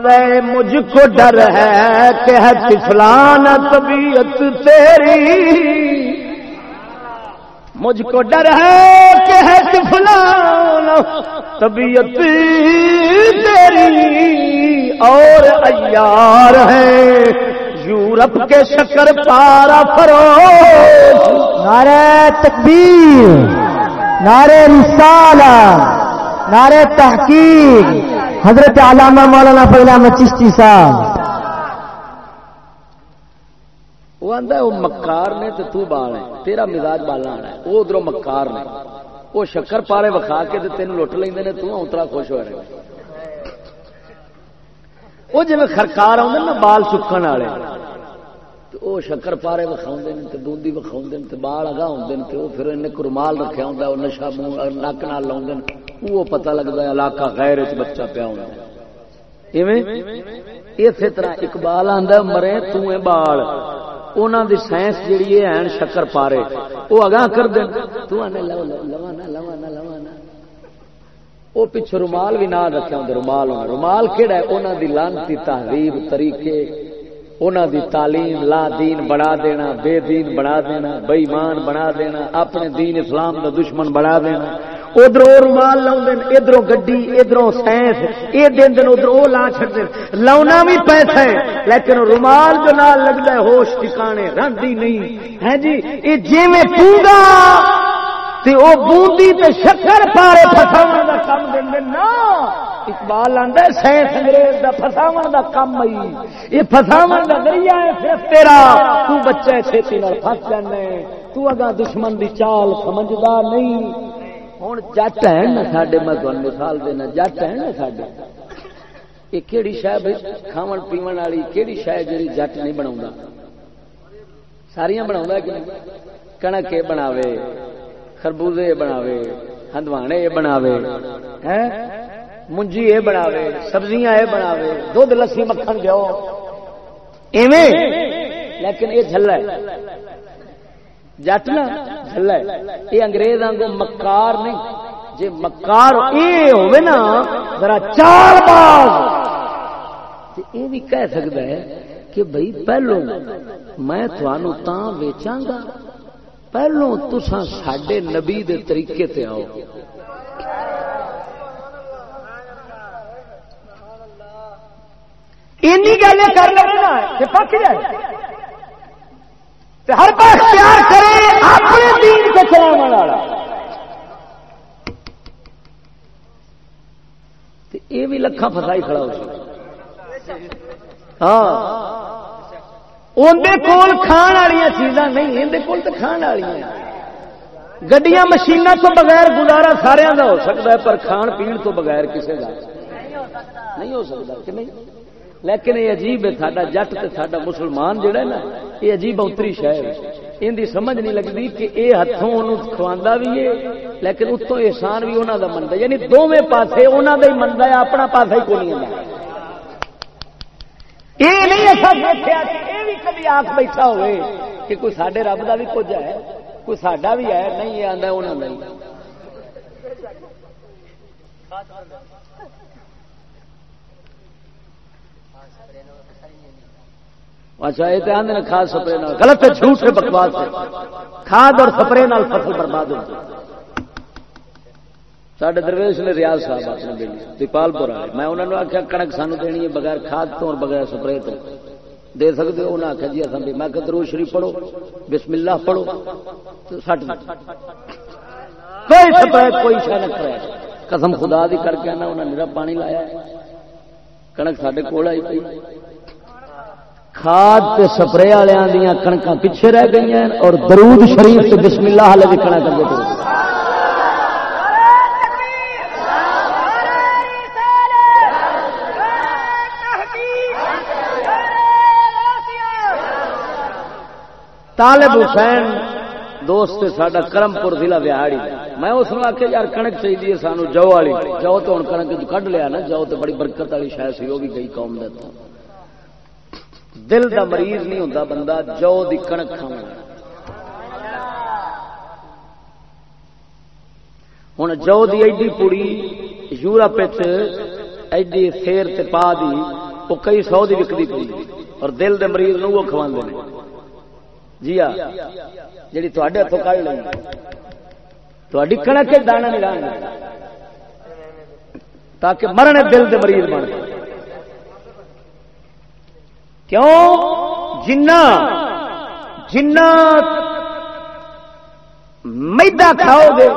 مجھ کو ڈر ہے کہ ہے فلان طبیعت تیری۔ مجھ کو ڈر ہے کہ ہے فلان طبیعت تیری۔ اور ایار ہے یورپ کے شکر پارا فرو نعرہ تکبیر، نعرہ رسالہ، نعرہ تحقیق۔ حضرت علامہ مولانا پہلا چشتی صاحب۔ وہ آتا وہ مکار نے تو تو بال ہے تیرا مزاج بالا آنا ہے، وہ ادھر مکار نے۔ وہ شکر پارے وکھا کے تین لٹ لیں نے، تو اتنا خوش ہو رہے وہ جی خرکار آدھے نا، بال چکن والے۔ وہ شکر پارے وکھاؤ تو بوندی وکھاؤ تو بال اگاں ہوں وہ پھر ان رومال رکھا ہوں وہ نشا نک نال لاؤ وہ پتہ لگتا ہے علاقہ غیر بچہ پیا ہونا اسی طرح اقبال آدھا مرے تے بال انہوں دی سائنس جیڑی ہے شکر پارے وہ اگاں کر دیں تو آنے لو لوانا لوانا لوانا وہ پچھو رومال بھی نہ رکھا ہوں رومال ہونا رومال کہڑا ہے؟ انہوں دی لانتی تحریر طریقے۔ انہوں دی تعلیم، لا دین بڑھا دینا، بے دین بڑھا دینا بےمان بنا دینا، اپنے دین اسلام کا دشمن بڑھا دینا۔ ادھر رومال لاؤ ادھر گڈی، ادھر سائنس یہ دن دن ادھر وہ لا چڑ لاؤنا بھی پیسہ ہے، لیکن رومال جو نال لگتا ہے، ہوش ٹھکانے رنگ نہیں۔ ہے جی یہ جی میں پونگا وہ بوندی تے شکر پارے فساو کا کام دیں نا۔ اقبال آتا سائنس انگریز کا فساو کا کم آئی یہ فساو کا ذریعہ ہے، صرف تیرا۔ تو بچے چھتی پس جانا تو اگا دشمن دی چال سمجھدا نہیں۔ ہوں جٹ ہے نا سڈے میں تمہیں مثال دینا۔ جٹ ہے نا سڈے یہ کہڑی شہ بھائی کھاو پیو والی کہڑی شہ جی جٹ نہیں بنا ساریا بنا کہ کنک یہ بناوے، خربوزے بناوے، ہندوانے یہ بناوے۔ منجی یہ بناوے سبزیاں یہ بناوے دھد لسی مکھن دیو ایویں لیکن یہ جھلا ہے جٹ نا جھلا ہے یہ انگریزاں کو مکار نہیں جی مکار یہ ہوئے نا ذرا چار باز یہ بھی کہہ سکتا ہے کہ بھائی پہلو میں تھانوں تاں ویچاں گا پہلو تساں ساڈے نبی دے طریقے تے آؤ اینی گل کر لے نا کہ پک جائے۔ ہر پاس پیار کرے اپنے دین کو چلانے والا۔ یہ بھی لکھا فسائی کھڑا ہو ہاں۔ اندر کول کھان والی چیزاں نہیں اندر کول تو کھان والی گڈیاں مشینوں تو بغیر گزارا سارے کا ہو سکتا ہے پر کھان پین تو بغیر کسی کا نہیں ہو سکتا کہ نہیں؟ لیکن یہ عجیب ہے، ساڈا جٹ تے ساڈا مسلمان جڑا ہے نا، یہ عجیب اتری شہر ان دی سمجھ نہیں لگتی کہ اے ہاتھوں کھوا بھی ہے، لیکن اتوں احسان بھی انہوں دا منتا یعنی دونوں پاسے انہوں دا ہی منتا ہے، اپنا پاسا ہی کو نہیں یہ نہیں ایسا دیکھا یہ بھی کبھی آخ بیٹھا ہوئے کہ کوئی سڈے رب کا بھی کچھ ہے، کوئی سڈا بھی ہے، نہیں، یہ آتا انہوں نے اچھا یہ تو آدھے کھاد سپرے غلط ہے جھوٹ ہے بکواس ہے۔ کھاد اور سپرے فصل برباد ہوتی سڈے درویش نے ریاض صاحب اپنے بیلی دیپال پور والے میں انہوں نے آخیا کنک سانو دینی ہے بغیر کھاد تو اور بغیر سپرے تو۔ دے سکتے ہو؟ انہیں آخیا جی اصل میں کہ درو شریف پڑھو بسم اللہ پڑھو۔ تو سٹ کوئی سپرے کوئی شہ نہ قسم خدا دی کر کے آنا انہیں میرا پانی لایا کنک سڈے کول آئی پی کھاد تے سپرے والوں دیا کنکا پیچھے رہ گئی ہیں اور درود شریف تے بسم اللہ والے بھی کنا کر دے طالب حسین، دوست ساڈا کرم پور ضلع بہاڑی میں اس میں آخیا یار کنک چاہیے سانو جو والی۔ جو تو ہوں کنک کھ لیا نا، جو تو بڑی برکت والی شاید سی، وہ بھی گئی قوم دیتا دل دا مریض نہیں ہوتا بندہ، جو دی کنک کھانا ہوں جو دی ایڈی پوڑی یورپ ایڈی سیر تے پا دی وہ کئی سو دی وکتی پی اور دل دے مریض نو وہ کھوا جی ہاں جی تے ہاتھوں کھ لیں تھی کنک دانا نہیں لانا تاکہ مرنے دل دے مریض بن کیوں؟ جنا جنا میدا کھاؤ گے۔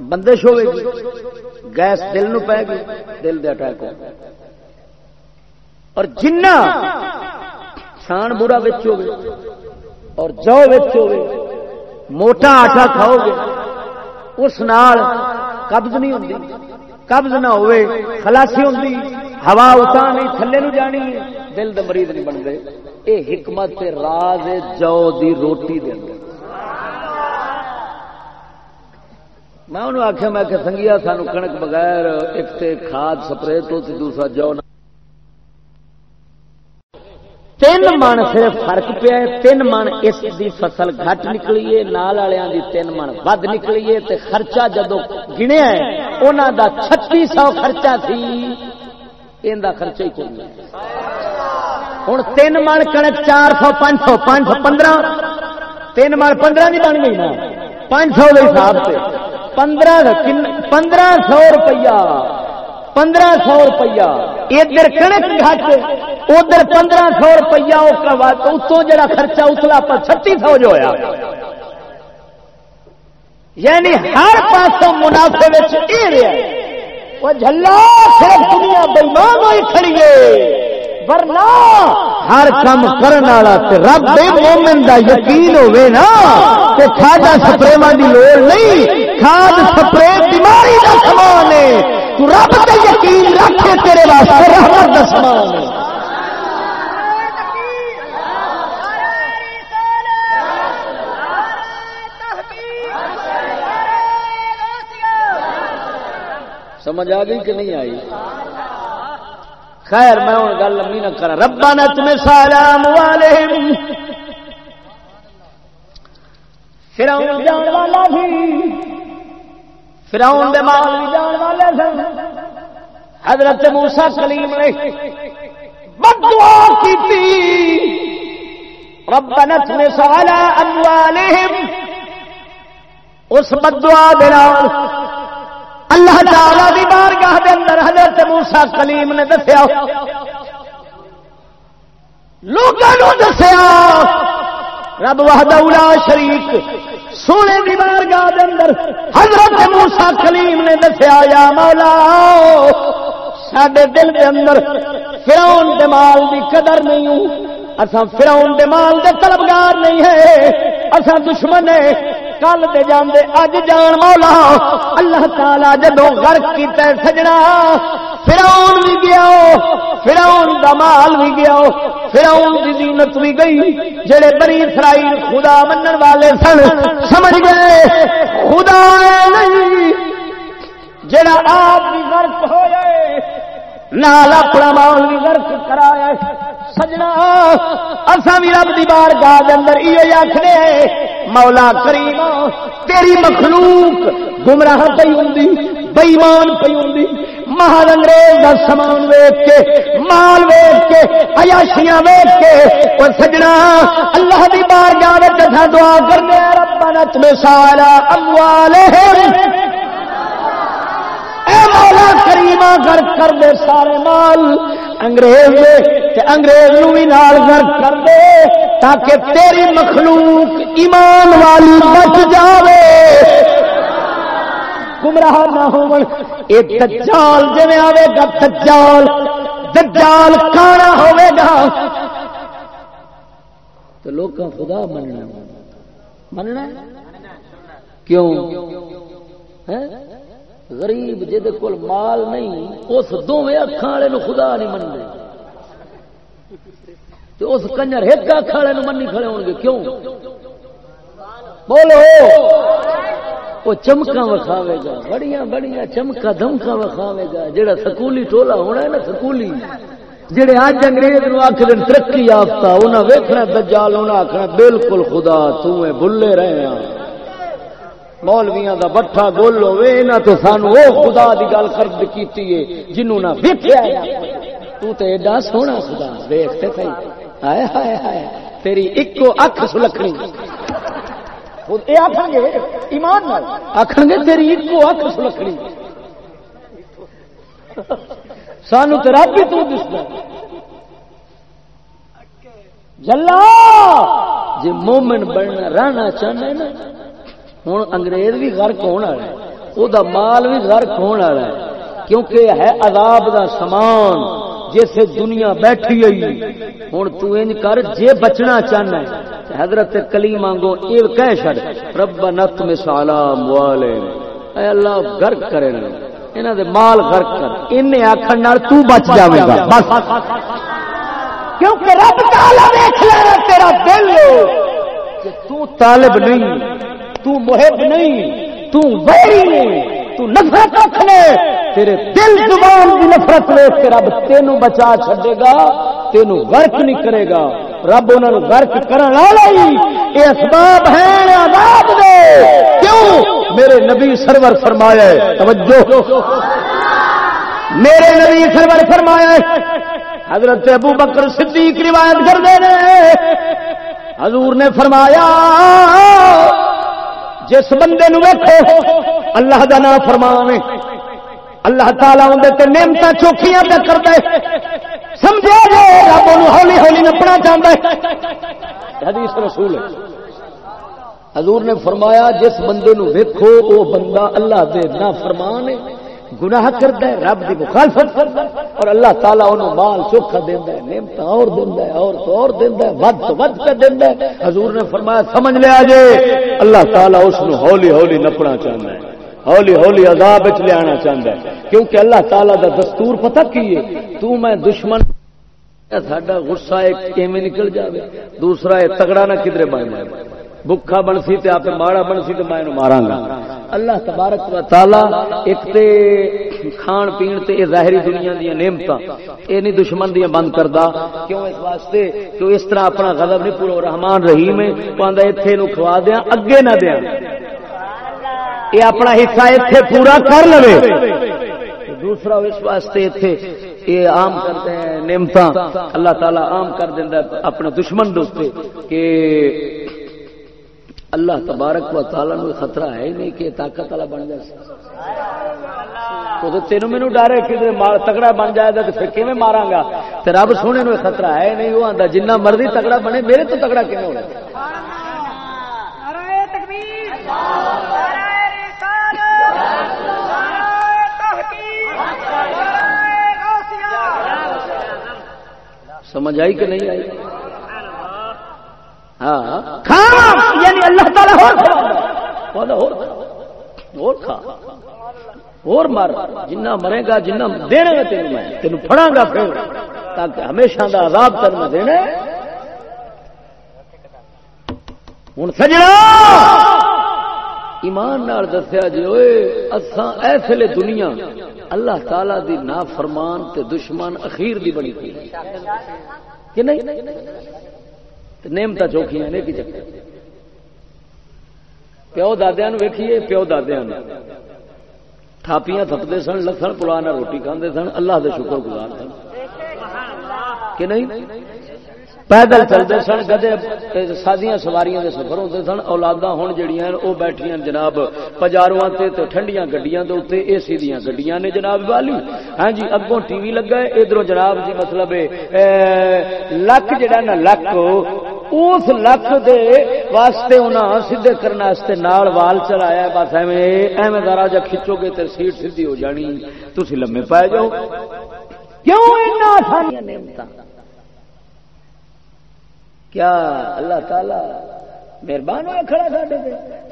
بندش ہوے گی۔ گیس دل نو پائے گی، دل دے اٹیک ہو۔ اور جنا چھان برا بچ ہوگی اور جو بچ ہوگی موٹا آٹا کھاؤ گے۔ اس نال قبض نہیں ہوتی قبض نہ ہوئے خلاسی ہوتی ہوا اتنا نہیں تھلے نو جانی ہے۔ دل دے مریض نہیں بنتے یہ حکمت تے راز جو دی روٹی دے اندر۔ میں انہوں آخیا میں کہ سنگیا، سانو کنک بغیر ایک تے کھاد سپرے تو دوسرا جو تین من صرف فرق پیا تین من اس دی فصل گھٹ نکلی ہے، نال والوں دی تین من ود نکلی ہے تے خرچہ جدو گنیا ہے انہوں دا چھتی سو خرچہ سی ان کا خرچہ ہی کوئی نہیں۔ ہوں تین من کنک چار سو، پانچ سو پانچ سو پندرہ. تین من پندرہ نہیں بن گئی نا. پانچ سو کے حساب سے. پندرہ پندرہ سو روپیہ. پندرہ سو روپیہ. ادھر کنک گھٹ، ادھر پندرہ سو روپیہ اتوں جڑا خرچہ اتلا پر چھتی سو جو ہوا یعنی ہر پاسوں منافع یہ رہا جلا دنیا بےمان ہوئی کھڑیے ورنہ ہر کام کرنے والا رب مومن دا یقین ہوے نا کہ کھادا سپرے دی لوڑ نہیں، کھاد سپرے بیماری دا سامان ہے۔ تو رب تے یقین رکھے تیرے واسطے رحمت دا سامان ہے۔ سمجھ آ گئی کہ نہیں آئی؟ خیر، میں ہوں گل لمبی نہ کرا ربا نت میں سلام والے فراؤن جان والا بھی فراؤن دے مال بھی جان والے سن۔ حضرت موسا کلیم نے بدعا کی ربنا میں اموالہم اس بدعا دے اللہ تعالی دی بارگاہ دے اندر حضرت موسی کلیم نے دسیا لوگوں دسیا، رب وحدہ لا شریک، سونے دی بارگاہ دے اندر حضرت موسی کلیم نے دسیا، یا مولا، ساڈے دل دے اندر فرعون دے مال دی قدر نہیں ہوں، اساں فرعون دے مال دے طلبگار نہیں ہے اساں دشمن ہے کل دے جاندے، اج جان مولا، اللہ تعالی جدو غرق کیتا سجنا فرعون بھی گیا فرعون دا مال بھی گیا فرعون دی زینت بھی گئی، جڑے بری اسرائیل خدا منن والے سن، سمجھ گئے، خدا نہیں، جڑا آپ بھی غرق ہوئے، نال اپنا مال بھی غرق کرایا سجنا۔ اصا بھی رب دی بار گاہ اندر یہ آخر مولا کریم، تیری مخلوق گمراہ پی ہوں بئیمان پی ہوں مہار انگریز کا سامان ویچ کے، مال ویچ کے ایاشیاں ویچ کے، اور سجنا، اللہ دی بار گاہ دعا کرنے رب نت میں سارا اموال مولا کریما گرک کر دے سارے مال۔ انگریز دے انگریز نو بھی نال گرک کر دے تاکہ تیری مخلوق ایمان والی بچ جاوے۔ گمراہ نہ ہو دجال جی آئے گا، دجال۔ دجال کانا ہوے گا۔ تو لوگ خدا مننا مننا کیوں؟ غریب جہد کول مال نہیں، اس دونوں اکھان والے خدا نہیں منگے۔ اس کنجر ایک اکھ والے منی کھڑے ہو گے کیوں؟ بولو! وہ چمکا وکھاوے گا، بڑیاں بڑیاں چمکا دمکا وکھاوے گا جہاں سکولی ٹولا ہونا ہے نا سکولی جہے اج انگریز نو آخ دن ترقی یافتہ انہیں ویکنا دجال انہیں آخنا بالکل خدا تمہیں بھلے رہے ہیں مولویاں دا بٹھا گول ہوے انہاں تو سانو او خدا دی گل کرد کیتی ہے جنوں نہ ویکھیا تو تے ایڈا سونا خدا ویکھ تے سہی ہائے ہائے ہائے تیری اکو اکھ سلکھنی۔ خود اے آکھن گے ایمان نال۔ آکھن گے تیری اکو اکھ سلکھنی۔ سانو تے رب تو دسدا جلا جی مومن بننا رہنا چاہنا نا ہوں انگریز بھی غرق ہونے والا ہے وہ مال بھی غرق ہونے والا ہے کیونکہ ہے عذاب دا سامان جیسے دنیا بیٹھی ہوئی۔ ہوں تج کر جے بچنا چاہنا ہے حضرت کلی مانگو یہ کہہ چڑ رب نت مسالا موالے اے اللہ غرق کرے انہوں دے مال غرق کر۔ ان آخر تو بچ جائے گا بس۔ کیونکہ رب تعالی دیکھ لینا تیرا دل۔ کہ تو طالب نہیں تو محب نہیں، تو ویری نہیں، تو نفرت رکھنے تیرے دل زبان کی نفرت لے کے رب تینوں بچا چھڈے گا، تینوں غرق نہیں کرے گا۔ رب انہوں غرق کرنے والا ہی یہ اسباب ہیں عذاب دے۔ کیوں؟ میرے نبی سرور فرمایا ہے، توجہ۔ میرے نبی سرور فرمایا ہے، حضرت ابو بکر صدیق روایت کر دے حضور نے فرمایا جس بندے نو ویکو اللہ دا نام فرمان اللہ تعالیٰ اندر نعمت چوکھیاں پہ کر دے سمجھا جائے رب ہولی ہولی نپنا چاہتا ہے۔ حدیث رسول حضور نے فرمایا، جس بندے نو ویکو وہ بندہ اللہ دے نہ فرمان ہے۔ گناہ کرتا ہے، رب کی مخالفت کرتا ہے اور اللہ تعالیٰ انہوں مال چوکھا دینا ہے نعمت اور دینا ہے، اور تو اور دینا ہے، ود تو ود کر دینا ہے۔ حضور نے فرمایا، سمجھ لیا جے اللہ تعالیٰ اس نو ہولی ہولی نپنا چاہتا ہے، ہولی ہولی عذاب لیا چاہتا ہے۔ کیونکہ اللہ تعالیٰ دا دستور پتہ کی ہے؟ تو میں دشمن، ساڈا غصہ ایک نکل جاوے، دوسرا ہے تگڑا نہ کدھر بائے بکھا بنسی تے آپ ماڑا بنسی تو میں مارا گا۔ اللہ تبارک و تعالی ایک تے کھان پین تے اے ظاہری دنیا دیا نعمت یہ نہیں دشمن دیا بند کرتا کیوں اس واسطے؟ کہ اس طرح اپنا غضب نہیں، پورا رحمان رحیم ہے۔ وہ آدھا اتنے نو کھوا دیا اگے نہ دیا یہ اپنا حصہ اتنے پورا کر لو دوسرا اس واسطے اتنے یہ عام کرتے ہیں نعمت اللہ تعالیٰ عام کر دینا اپنے دشمن دوستے کہ اللہ تبارک و تعالیٰ نو خطرہ ہے نہیں کہ طاقت والا بن جائے۔ تو تین مینو ڈر ہے کہ تگڑا بن جائے گا تو پھر کیون مارا گا؟ رب سونے نو خطرہ ہے نہیں وہ آتا جنہ مرضی تگڑا بنے میرے تو تگڑا کیون ہونا؟ سمجھ آئی کہ نہیں آئی؟ ہاں یعنی اللہ تعالیٰ اور کھا۔ اور مر۔ جنہ مرے گا، جنہ دینے گا تین میں۔ تین پڑا گا پھر۔ تاکہ ہمیشہ دا عذاب تر میں دینے۔ ہوں سجنا۔ ایمان نال دسیا جی ہوئے اساں ایسے دنیا۔ اللہ تعالی دی نا فرمان تے دشمن اخیر دی بنی تھی کہ نہیں؟ نعمت چوکھیاں نے کی چکر پیو دادیا ویکھیے پیو دادیا تھاپیاں تھپتے سن لکھن پلانا روٹی کھانے سن اللہ دے شکر گزار سن کہ نہیں پیدل چلتے سن گدے سادیاں سواریاں دے سفر ہوتے سن اولادا ہوں جہیا وہ بیٹھیا جناب پجارواں تے ٹھنڈیاں گڈیاں دے اے سی دیا گڈیاں نے جناب والی۔ ہاں جی اگوں ٹی وی لگا ہے ادھر جناب جی مطلب لک جڑا نا لک، اس لک دے واسطے انہاں سیدھے کرنے واسطے نال وال چلایا بس ایویں ایویں ذرا جا کھچو گے تے سیٹ سیدھی ہو جانی۔ تسی لمے پائے جاؤ۔ کیوں اتنا آسانیاں نعمتاں؟ کیا اللہ تعالی مہربان ہوا کھڑا ساڈے تے؟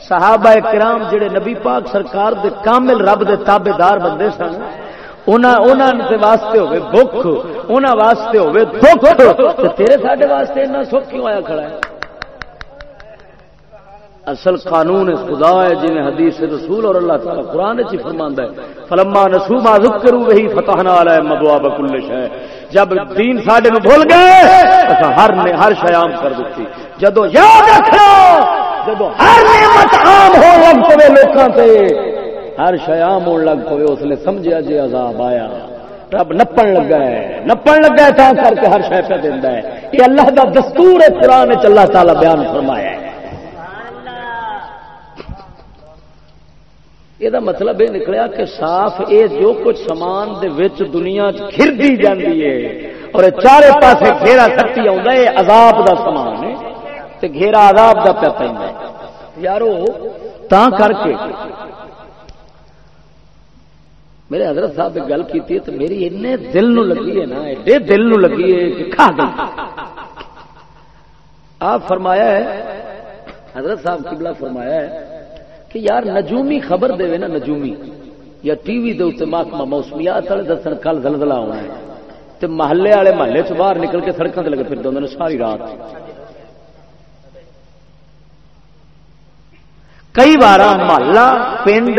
صحابہ کرام جڑے نبی پاک سرکار دے کامل رب دے تابعدار بندے سن واسطے ہوے بخ واسطے ہوے دکھ تیرے ساڈے واسطے اتنا سکھ کیوں آیا کھڑا ہے؟ اصل قانون خدا ہے جی حدیث رسول اور اللہ تعالیٰ قرآن چی فرماندا ہے۔ فلما نسو ما ذکروا وہی فتحنا علیہم ابواب کل شے۔ جب دین ساڈے میں بھول گئے ہر نے ہر شے عام کر دتی۔ جدو یاد رکھو جدو ہر نعمت عام ہو لگ پے لوکاں تے۔ ہر شے عام ہون لگ پے اس نے سمجھیا جی عذاب آیا۔ رب نپن لگا ہے، نپن لگا ہے تا کر کے ہر شے پہ دیندا ہے۔ یہ اللہ دا دستور ہے قرآن وچ اللہ تعالی بیان فرمایا ہے یہ مطلب یہ نکلیا کہ صاف اے جو کچھ سامان دے وچ دنیا کھردی جاندی ہے اور چارے پاسے گھیرا سکتی آ عذاب دا سامان ہے تے گھیرا عذاب دا پیا پہ یارو تا کر کے میرے حضرت صاحب نے گل کی تو میری این دل نو لگی ہے نا ایڈے دل نو لگی ہے کہ کھا گئی آپ فرمایا ہے حضرت صاحب قبلہ فرمایا ہے کہ یار نجومی خبر دے نا نجومی، یا ٹی وی دے اتنے محکمہ موسمیات والے دسن کل زلزلہ ہونا ہے، تے محلے والے محلے چ باہر نکل کے سڑکوں سے لگے پھر دے ساری رات۔ کئی بار محلہ، پنڈ،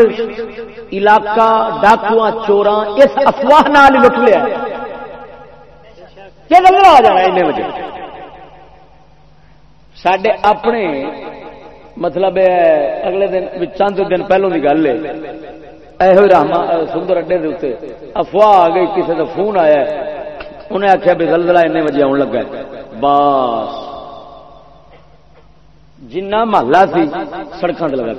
علاقہ ڈاکو چوراں، اس افواہ نال لٹ لیا کہ زلزلہ آ جانا این بجے سڈے اپنے مطلب اگلے دن چند دن پہلو کی گل ہے۔ یہ سندر اڈے کے اتنے افواہ آ گئی کسی کا فون آیا انہیں آخیا بھی زلزلہ این بجے آن لگا بس جنا محلہ سی سڑکوں سے لگا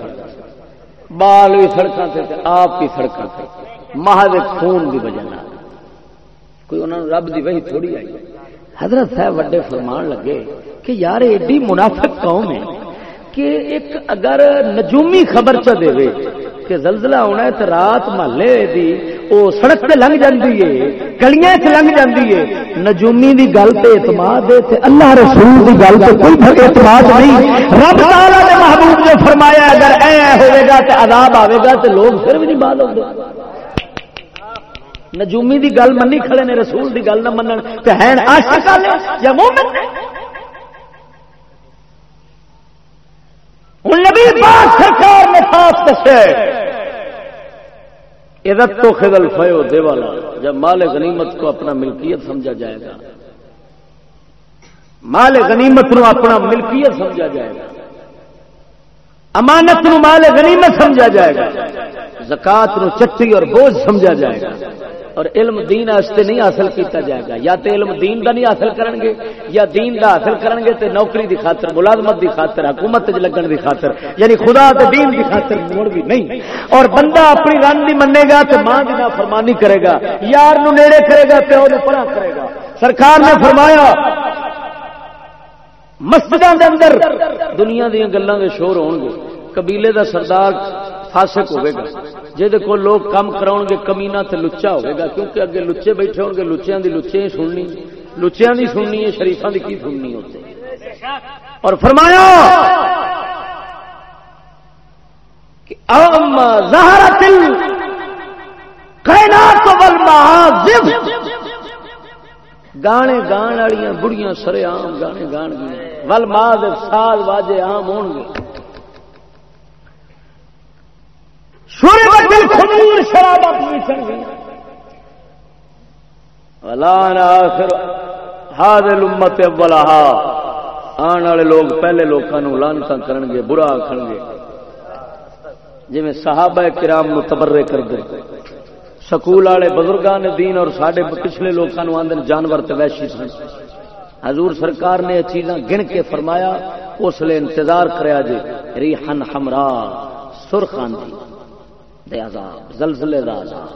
بال بھی سڑکوں سے آپ کی سڑکوں سے ماہ خون کی وجہ کوئی انہوں نے رب کی وہی تھوڑی آئی۔ حضرت صاحب وڈے فرمان لگے کہ یار ایڈی منافق قوم ہے۔ کہ ایک اگر نجومی خبر چ دے کہ زلزلہ ہونا ہے تو رات محلے دی او سڑک تے لنگ جاندی ہے، گلیاں چ لنگ جاندی ہے۔ نجومی دی گل تے اعتماد ہے تے اللہ رسول دی گل تے کوئی اعتماد نہیں۔ رب تعالی نے محبوب نے فرمایا، اگر اے ہوے گا تے عذاب آوے گا تے لوگ پھر بھی نہیں بات ہوندے۔ نجومی دی گل منی کھڑے نے، رسول دی گل نہ منن۔ تے ہیں عاشق یا مومن؟ ہوں دسے عزت تو خدل فیو دے والا جب مال غنیمت کو اپنا ملکیت سمجھا جائے گا۔ مال غنیمت نو اپنا ملکیت سمجھا جائے گا۔ امانت نو مال غنیمت سمجھا جائے گا۔ زکات نو چٹی اور بوجھ سمجھا جائے گا۔ اور علم دین واسطے نہیں حاصل کیتا جائے گا. یا تو علم دین دا نہیں حاصل کرن گے یا دین دا حاصل کرن گے تے نوکری دی خاطر، ملازمت دی خاطر، حکومت لگن دی خاطر یعنی خدا تے دین دی خاطر موڑ بھی نہیں. اور بندہ اپنی رن دی منے گا تے ماں دی فرمانی کرے گا، یار نو نیڑے کرے گا، پیو نو پرا کرے گا۔ سرکار نے فرمایا مسجد دے اندر دنیا دیا گلوں کے شور ہون گے قبیلے دا سردار فاسق ہوئے گا جہد کو لوگ کام کراؤ گے کمینا تے لچا ہوئے گا، کیونکہ اگے لچے بیٹھے ہو گے لچیاں دی لچے ہی سننی لچیاں دی سننی ہے، شریفاں دی کی سننی ہوتے اور فرمایا کہ ام زہرت الکائنات والمعازف. گانے گان والی بڑیاں سرے عام گانے گان گیا ول ماں سال واجے عام ہون گے۔ امت آن والے لوگ پہلے لوگوں لانتا کرن گے، برا آخر گے۔ جی صحابہ کرام متبرے کر دے۔ سکول والے بزرگان دین اور سڈے پچھلے لوگوں آدھے جانور تو ویشی سن۔ حضور سرکار نے یہ چیزاں گن کے فرمایا، اس لیے انتظار کریا جی ریحن ہمرا سرخان دے عذاب، زلزلے دا عذاب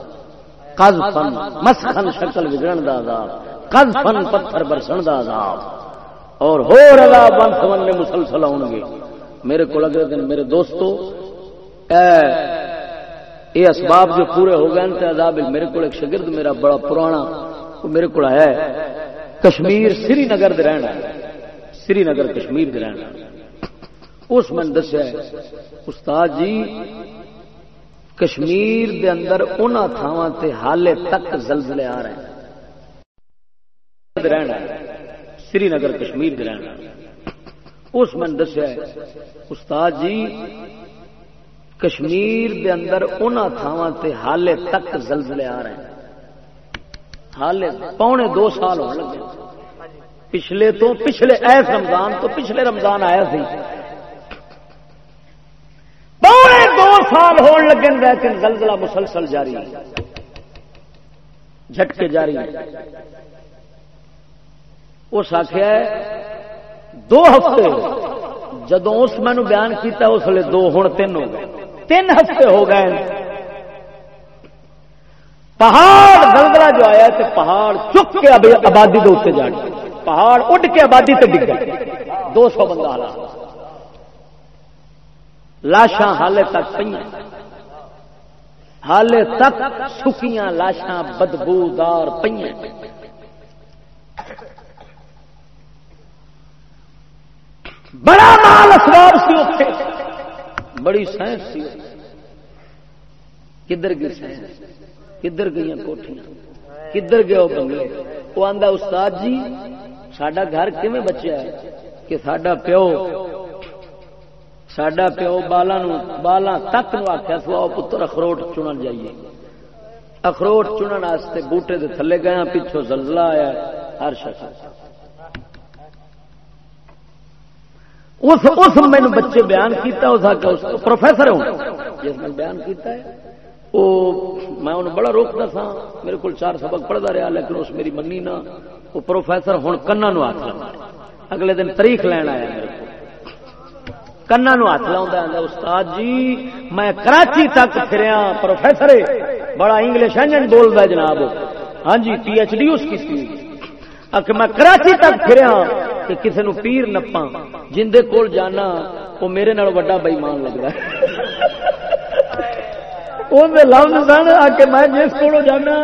قذفن مسخن شکل بگڑن دا عذاب قذفن پتھر برسن دا عذاب۔ اور ہور عذاب بن سمن میں مسلسل ہون گے۔ میرے کو اگلے دن میرے دوستو، اے یہ اسباب جو پورے ہو گئے تے عذاب میرے کو ایک شگرد میرا بڑا پرانا، وہ میرے کو ہے۔ کشمیر سری نگر دے رہنا سری نگر کشمیر دے رہنا اس من دسیا استاد جی کشمیر دے اندر ان تھاواں تے حالے تک زلزلے آ رہے ہیں۔ رہنا سری نگر کشمیر دے رہنا اس من دسیا استاد جی کشمیر دے اندر ان تھاواں تے حالے تک زلزلے آ رہے ہیں۔ حالے پونے دو سال ہو لگے۔ پچھلے تو پچھلے ایس رمضان تو پچھلے رمضان آیا سی پونے دو سال ہون لگے لیکن زلزلہ مسلسل جاری۔ ہے جھٹکے جاری۔ اس آخیا دو ہفتے جدو اس مینو بیان کیتا اس لیے دو ہوں تین ہو گئے۔ تین ہفتے ہو گئے پہاڑ زلزلہ جو آیا تو پہاڑ چک کے آبادی کے اتنے جا پہاڑ اڈ کے آبادی سے ڈگ گئے دو سو بندہ حالات لاشاں حالے تک پہ حالے تک سکیاں لاشاں بدبودار پہ بڑا مال اسباب سی اتنے بڑی سائنس سی کدھر گئی سائنس؟ کدھر گئی کوٹیاں کدھر گئے وہ بنگلے وہ آدھا استاد جی سڈا گھر کیون بچیا ہے؟ کہ سڈا پیو سڈا پیو بالا بالا تک نو آخیا سو آؤ پتر اخروٹ چنن جائیے اخروٹ چنن واسطے بوٹے دے تھلے گیا پیچھو زلزلہ آیا ہر شخص اس اس بچے بیان کیتا اس اس پروفیسر ہوں جس نے بیان کیتا ہے وہ میں انہوں بڑا روکتا تھا میرے کو چار سبق پڑھتا رہا لیکن اس میری منی نہ وہ پروفیسر ہوں کنا نو آخ اگلے دن تاریخ لین آیا میرے کو کنا نو ہاتھ لا استاد جی میں کراچی تک پھریا پروفیسر بڑا انگلش انجن بولتا جناب ہاں جی پی ایچ ڈی اس کی میں کراچی تک پھریا کہ کسی نو پیر نپا جن کول جانا وہ میرے نال وڈا بئیمان لگتا لفظ سن آ کے میں جس کو جانا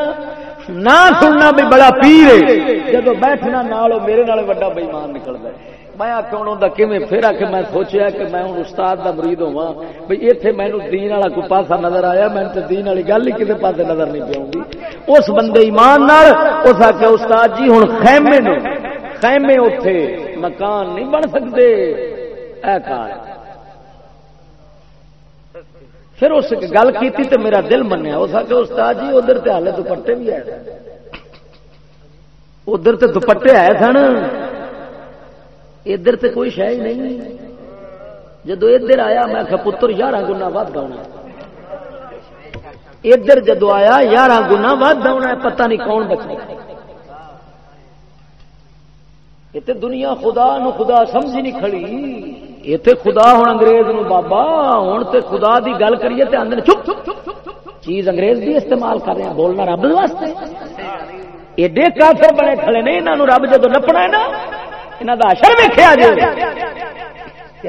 نہ سننا بھی بڑا پیر ہے جب بیٹھنا نال میرے نال وڈا بئیمان نکلتا ہے میں آخر پھر آ کے میں سوچیا کہ میں ہوں استاد کا مرید ہوا بھائی اتنے مینو دین والا کوئی پاسا نظر آیا میں تو دین والی گل ہی کسی پاس نظر نہیں پاؤں گی اس بندے ایمان اس آخیا استاد جی ہوں خیمے نے خیمے اتے مکان نہیں بن سکتے اے کار۔ پھر اس گل کی تو میرا دل منیا۔ اس کے استاد جی ادھر تو ہال دوپٹے بھی آئے ادھر تو دوپٹے آئے سن۔ ادھر تو کوئی شہ ہی نہیں۔ جدو ادھر آیا، میں پتر یارہ گنا ود گاؤنا ادھر جدو آیا یارہ گنا ود گاؤنا پتہ نہیں کون بچنا یہ دنیا خدا نو خدا سمجھ نہیں کھڑی۔ یہ خدا ہوں انگریز نو بابا، ہوں تے خدا دی گل کریے تے آدھے چپ چیز انگریز بھی استعمال کر رہے ہیں، بولنا رب واسطے۔ ایڈے کافر بنے کھڑے نے یہاں رب جدو نپنا ہے نا یہاں کا اشر ویکیا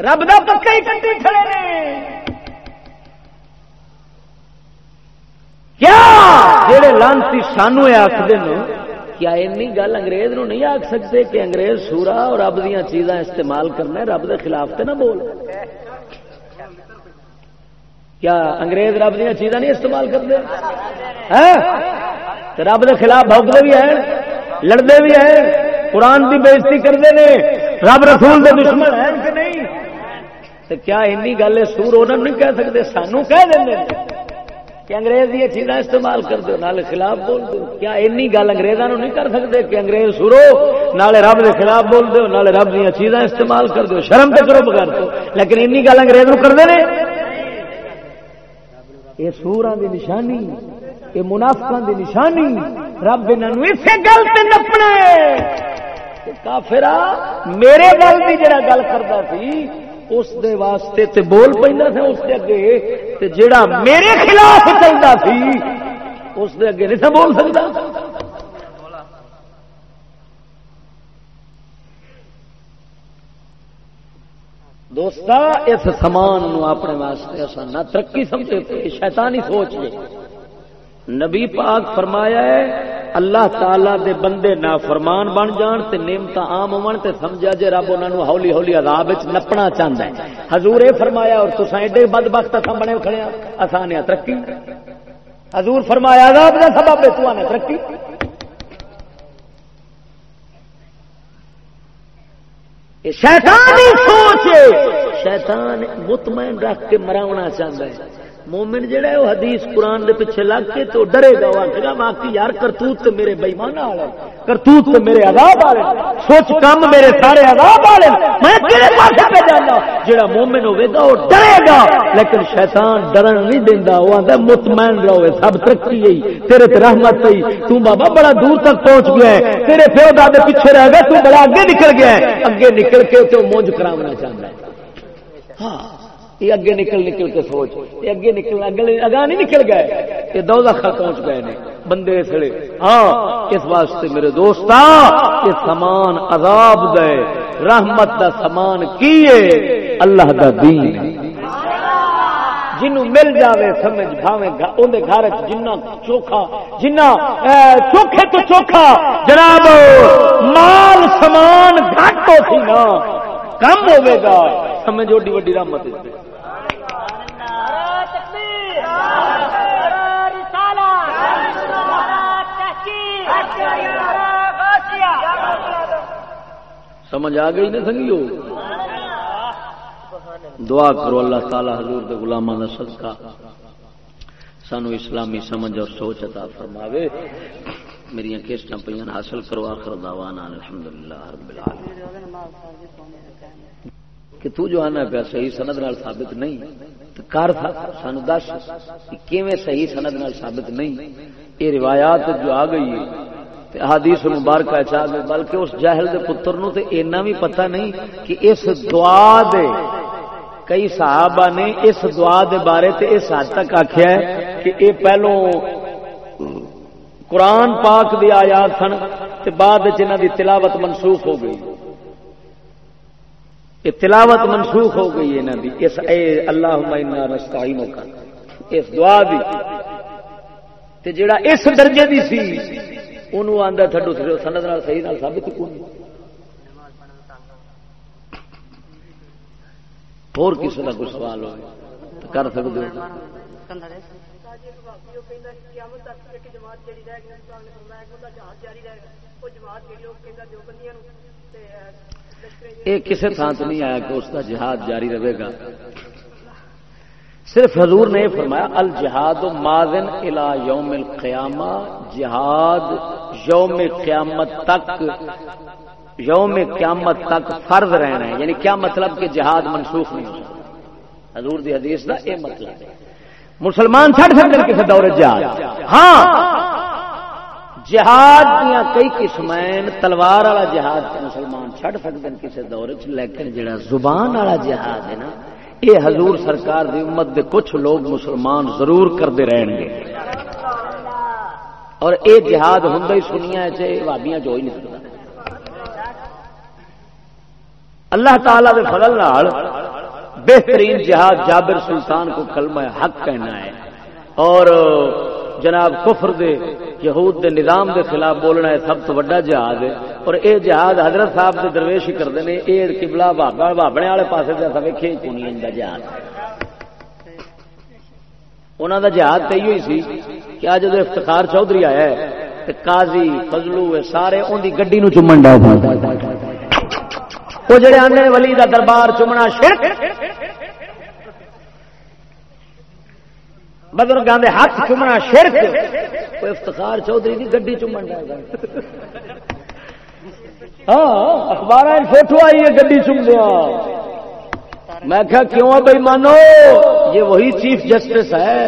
رب کا پکا ہی کٹی کھڑے نے۔ کیا؟ جہے لانتی سانو آخر کیا اینی گل انگریز نو نہیں آخ سکتے کہ انگریز سورا اور رب دیا چیزاں استعمال کرنا رب دے خلاف تے نہ بول۔ کیا انگریز رب دیا چیزاں نہیں استعمال کرتے؟ ہاں؟ رب دے خلاف بھوکتے بھی ہیں۔ لڑتے بھی ہیں، قرآن کی بےزتی کرتے ہیں، رب رسول دے دشمن ہیں کہ نہیں؟ تو کیا این گل سور انہوں نہیں کہہ سکتے سانو کہہ دیں کہ انگریز یہ چیزاں استعمال کر دو نالے خلاف بول دو کیا اینی گل انگریزوں نہیں کر سکتے کہ انگریز سرو نالے رب کے خلاف بول دو نالے رب دیا چیزاں استعمال کر دو شرم تو کرو بغیر دو لیکن اینی گل انگریز نو کرتے ہیں یہ سورا دی نشانی، یہ منافقہ دی نشانی۔ رب انہوں اسے گل سے نپنا کافرا میرے گل کی جڑا گل کرتا سی، اس دے واسطے تے بول پہ اس دے اگے، تے جیڑا میرے خلاف چلتا سی، اس دے اگے نہیں بول سکتا دوست اس سامان اپنے واسطے اصل نہ ترقی سمجھے شیطانی سوچ لے۔ نبی پاک فرمایا ہے اللہ تعالی دے بندے نا فرمان بن جان تے نعمت عام ہون تے سمجھا جے رب انہاں نو ہولی ہولی عذاب وچ نپنا چاہندا ہے۔ حضور اے فرمایا اور تساں ایڈے بدبخت اساں بنے کھڑے ہاں اساں نے ہاں ترقی۔ حضور فرمایا عذاب دا سبب ہے تو نے ہاں ترقی۔ شیطان سوچ شیطان مطمئن رکھ کے مراونا چاہتا ہے۔ مومن جہا ہے، وہ حدیث قرآن دے پیچھے لگ کے تو ڈرے گا، وہ آخر واقعی یار، کرتوت تو میرے بےمان والے، کرتوت تو میرے عذاب والے، سوچ کم میرے سارے عذاب والے، میں کہڑے پاس پہ جانا؟ جہاں مومن ہوے گا، وہ ڈرے گا، لیکن شیطان ڈرن نہیں دینا وہ آتا مطمئن رہو سب ترقی گئی تیرے تے رحمت پی تو بابا بڑا دور تک پہنچ گیا ہے، تیرے پیو دادے پیچھے رہ گیا، تو بڑا اگے نکل گیا ہے، اگے نکل کے تو مونج کراونا چاہتا ہے۔ ہاں۔ یہ اگے نکل نکل کے سوچ، یہ اگے نکل اگا نہیں نکل گئے، یہ دو پہنچ گئے نے، بندے سڑے ہاں اس واسطے میرے دوست یہ سامان عذاب دے، رحمت دا سامان کیے اللہ دا دین جنوں مل جاوے، سمجھ بھاوے اندر گھر جنہ چوکھا، جنہ چوکھے تو چوکھا، جناب، مال سامان گھٹ ہو سی نا، کم ہوے گا۔ سمجھ، اوڈی وڈی رحمت سمجھ آ گئی نا سنگیو؟ دعا کرو اللہ تعالی حضور دے غلاماں دا صدقہ سانو اسلامی سمجھ اور سوچ عطا فرماوے۔ میری کیسٹاں پیاں حاصل کرو، آخر دعوانا الحمدللہ رب العالمین۔ کہ تو جو آنا پیا صحیح سند نال ثابت نہیں، تو کر سان دس کیویں صحیح سند نال ثابت نہیں۔ یہ روایات جو آ گئی ہے حدیث مبارک چاہ بلکہ اس جاہل دے پتر نو تے اینا بھی پتہ نہیں کہ اس دعا دے کئی صحابہ نے اس دعا دے بارے تے اس حد تک آخیا ہے کہ اے پہلو قرآن پاک دی آیات سن تے بعد انہاں دی تلاوت منسوخ ہو گئی۔ یہ تلاوت منسوخ ہو گئی ہے دی۔ اس اے اللہ رستہ اس دعا دی۔ تے جڑا اس درجے دی سی انہوں آندا تھڈو سند نال صحیح نال ثابت کون اور کسی کا کوئی سوال ہو کر سکتے ہو یہ کسی تھان سے نہیں آیا کہ اس کا جہاد جاری رہے گا صرف حضور نے فرمایا، الجہاد ماضن الا یوم القیامہ، جہاد یوم قیامت تک، یوم قیامت تک فرض رہنا ہے۔ یعنی کیا مطلب کہ جہاد منسوخ نہیں ہو سکتا؟ حضور دی حدیث کا یہ مطلب ہے۔ مسلمان چھڑ سکتے کسی دور جہاد۔ ہاں جہاد دیا کئی قسم تلوار والا جہاد مسلمان چھڑ سکتے کسی دور چ لیکن جڑا زبان والا جہاد ہے نا یہ حضور سرکار دی امت دے کچھ لوگ مسلمان ضرور کرتے رہن گے۔ اور اے جہاد ہوں ہی سنیا چاہے بھابیاں جو ہی نہیں سکتا اللہ تعالی دے فضل نال بہترین جہاد جابر سلطان کو کلمہ حق کہنا ہے۔ اور جناب کفر دے یہود دے نظام دے خلاف بولنا ہے سب تو بڑا جہاد ہے۔ اور اے جہاد حضرت صاحب دے درویش ہی کرتے ہیں یہ کبلا بابا، بابنے والے پاس سے اصل ویکے کون ان کا جہاد۔ انہوں کا جہاد تو ہوئی سی کہ آج جب افتخار چودھری آیا ہے قاضی، فضلو سارے ان کی گڈی چومن ڈا وہ جڑے آنے ولی دا دربار چومنا شرک بزرگوں کے ہاتھ چومنا شرک افتخار چودھری کی گڈی چومن ڈا ہاں اخبار فوٹو آئی ہے گڈی چوم دیا میں کہا، کیوں بھائی مانو یہ وہی چیف جسٹس ہے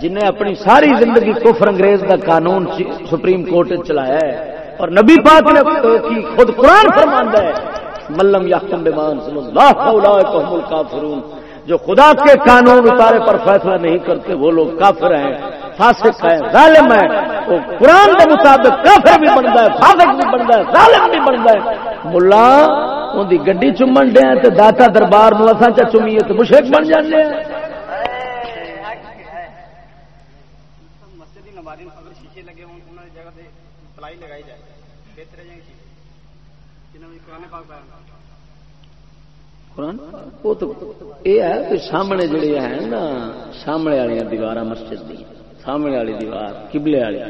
جنہیں اپنی ساری زندگی کفر انگریز کا قانون سپریم کورٹ چلایا ہے۔ اور نبی پاک نے خود قرآن فرماندہ ہے، ملم یا بمان صلی اللہ کافرون جو خدا کے قانون اتارے پر فیصلہ نہیں کرتے، وہ لوگ کافر ہیں۔ فاسق ہیں ظالم ہیں وہ قرآن کے مطابق کافر بھی بنتا ہے فاسق بھی بنتا ہے ظالم بھی بنتا ہے۔ ملا ان کی گڈی چومن دیا تو داتا دربار اصا چا چومیے تو مشرق بن جانے ہیں۔ ہے قرآن وہ تو یہ ہے کہ سامنے جڑے ہیں نا سامنے والی دیوار مسجد دی۔ سامنے والی دیوار کبلے والی۔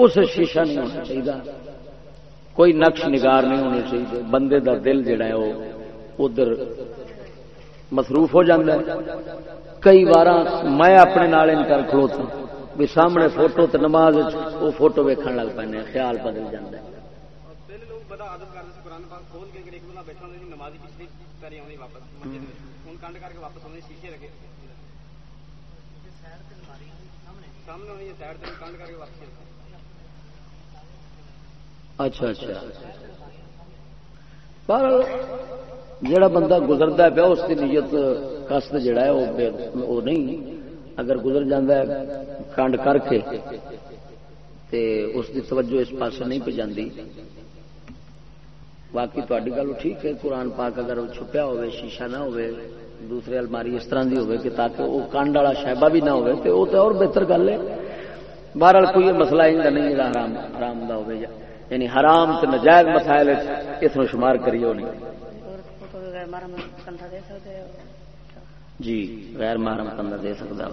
اس شیشہ نہیں ہونا چاہیے کوئی نقش نگار نہیں ہونا چاہیے بندے دا دل جڑا ہے، وہ ادھر مصروف ہو جاتا ہے۔ کئی بار میں اپنے نال انکار کھلوتا بھی سامنے فوٹو تو نماز وہ فوٹو ویکن لگ پہ خیال بدل جاتا ہے۔ اچھا اچھا۔ پر جڑا بندہ گزرتا پیا، اس کی نیت کست جڑا ہے، وہ نہیں۔ اگر گزر جانا ہے کانڈ کر کے تے اس کی توجہ اس پاس نہیں پہ جاندی۔ باقی تاری گل ٹھیک ہے، قرآن پاک اگر چھپیا ہوئے شیشہ نہ ہوئے دوسرے الماری اس طرح کی ہوئے کہ تاکہ وہ کانڈ والا شہبہ بھی نہ ہوئے تو وہ تو اور بہتر گل ہے۔ بہرحال کوئی مسئلہ ان نہیں حرام حرام دا ہوئے یعنی حرام تو نجائز مسائل اس میں شمار کریے ہونی جی غیر محرم کندھا دے سکتا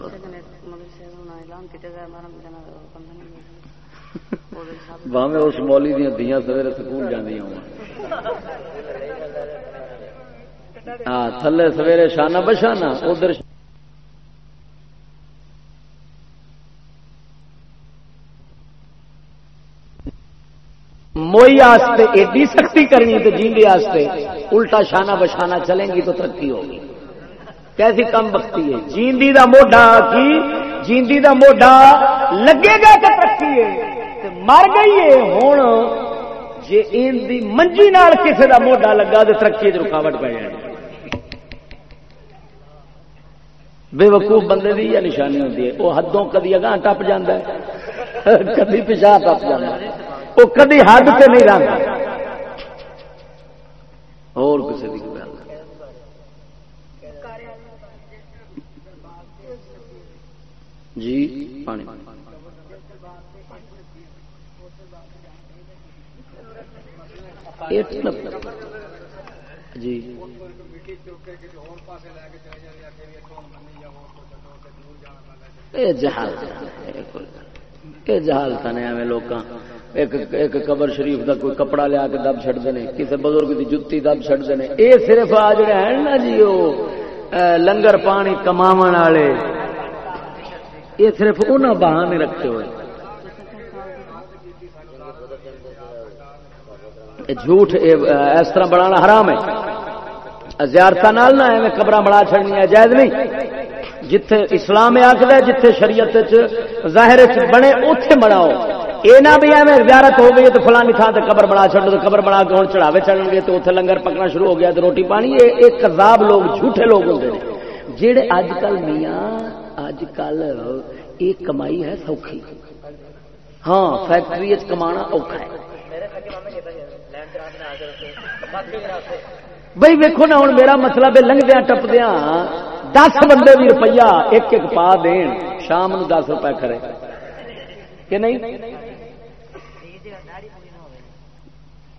باہیں اس مولی دیا دیا سویرے سکول جانا ہوں۔ ہاں تھلے سویرے شانہ بشانہ، ادھر موئی آستے، ایڈی سختی کرنی تو جیندے آستے، الٹا شانہ بشانہ چلیں گی تو ترقی ہوگی۔ کیسی کم بختی ہے؟ جیندی دا موڈا کی؟ جیندی دا موڈا لگے گا کہ ترقی ہے۔ مر گئی ہے ہوں جی ان دی منجی نال کسی دا موڈا لگا تو ترقی رکاوٹ پی جائے۔ بے وقوف بندے دی یا نشانی ہوتی ہے۔ وہ حدوں کدی اگاں ٹپ جا کدی پچھا ٹپ جا وہ کدی حد سے نہیں رہتا اور کسی کی گل جی پانی۔ جی۔ جہال یہ جہال تھا ایویں لوگ ایک قبر شریف کا کوئی کپڑا لیا کے دب چڑتے ہیں کسی بزرگ کی جتی دب چڑتے ہیں یہ صرف آ جڑے ہیں نا جی وہ لنگر پانی کما والے یہ صرف انہیں بہانے رکھے ہوئے۔ جھوٹ اس طرح بنا حرام ہے۔ زیارت نال نہ ایویں قبر بڑا چڑنی جائز نہیں۔ جتھے اسلام آخر جتھے شریعت ظاہر بنے اتے بناؤ۔ یہ نہ بھی ایویں زیارت ہو گئی تو فلانی تھان سے قبر بنا چڑھ تو قبر بنا کے ہوں چڑھاوے چڑھن گے تو اتنے لنگر پکنا شروع ہو گیا تو روٹی پانی۔ یہ کذاب لوگ، جھوٹے لوگ ہوتے ہیں جہے اج کل میاں اج کل یہ کمائی ہے سوکھی۔ ہاں فیکٹری کما اوکھا ہے۔ بھائی ویکو نا ہوں میرا مطلب ہے لنگدیا ٹپدیا دس بندے بھی روپیہ ایک ایک پا دین، شام نو دس روپے کرے کہ نہیں؟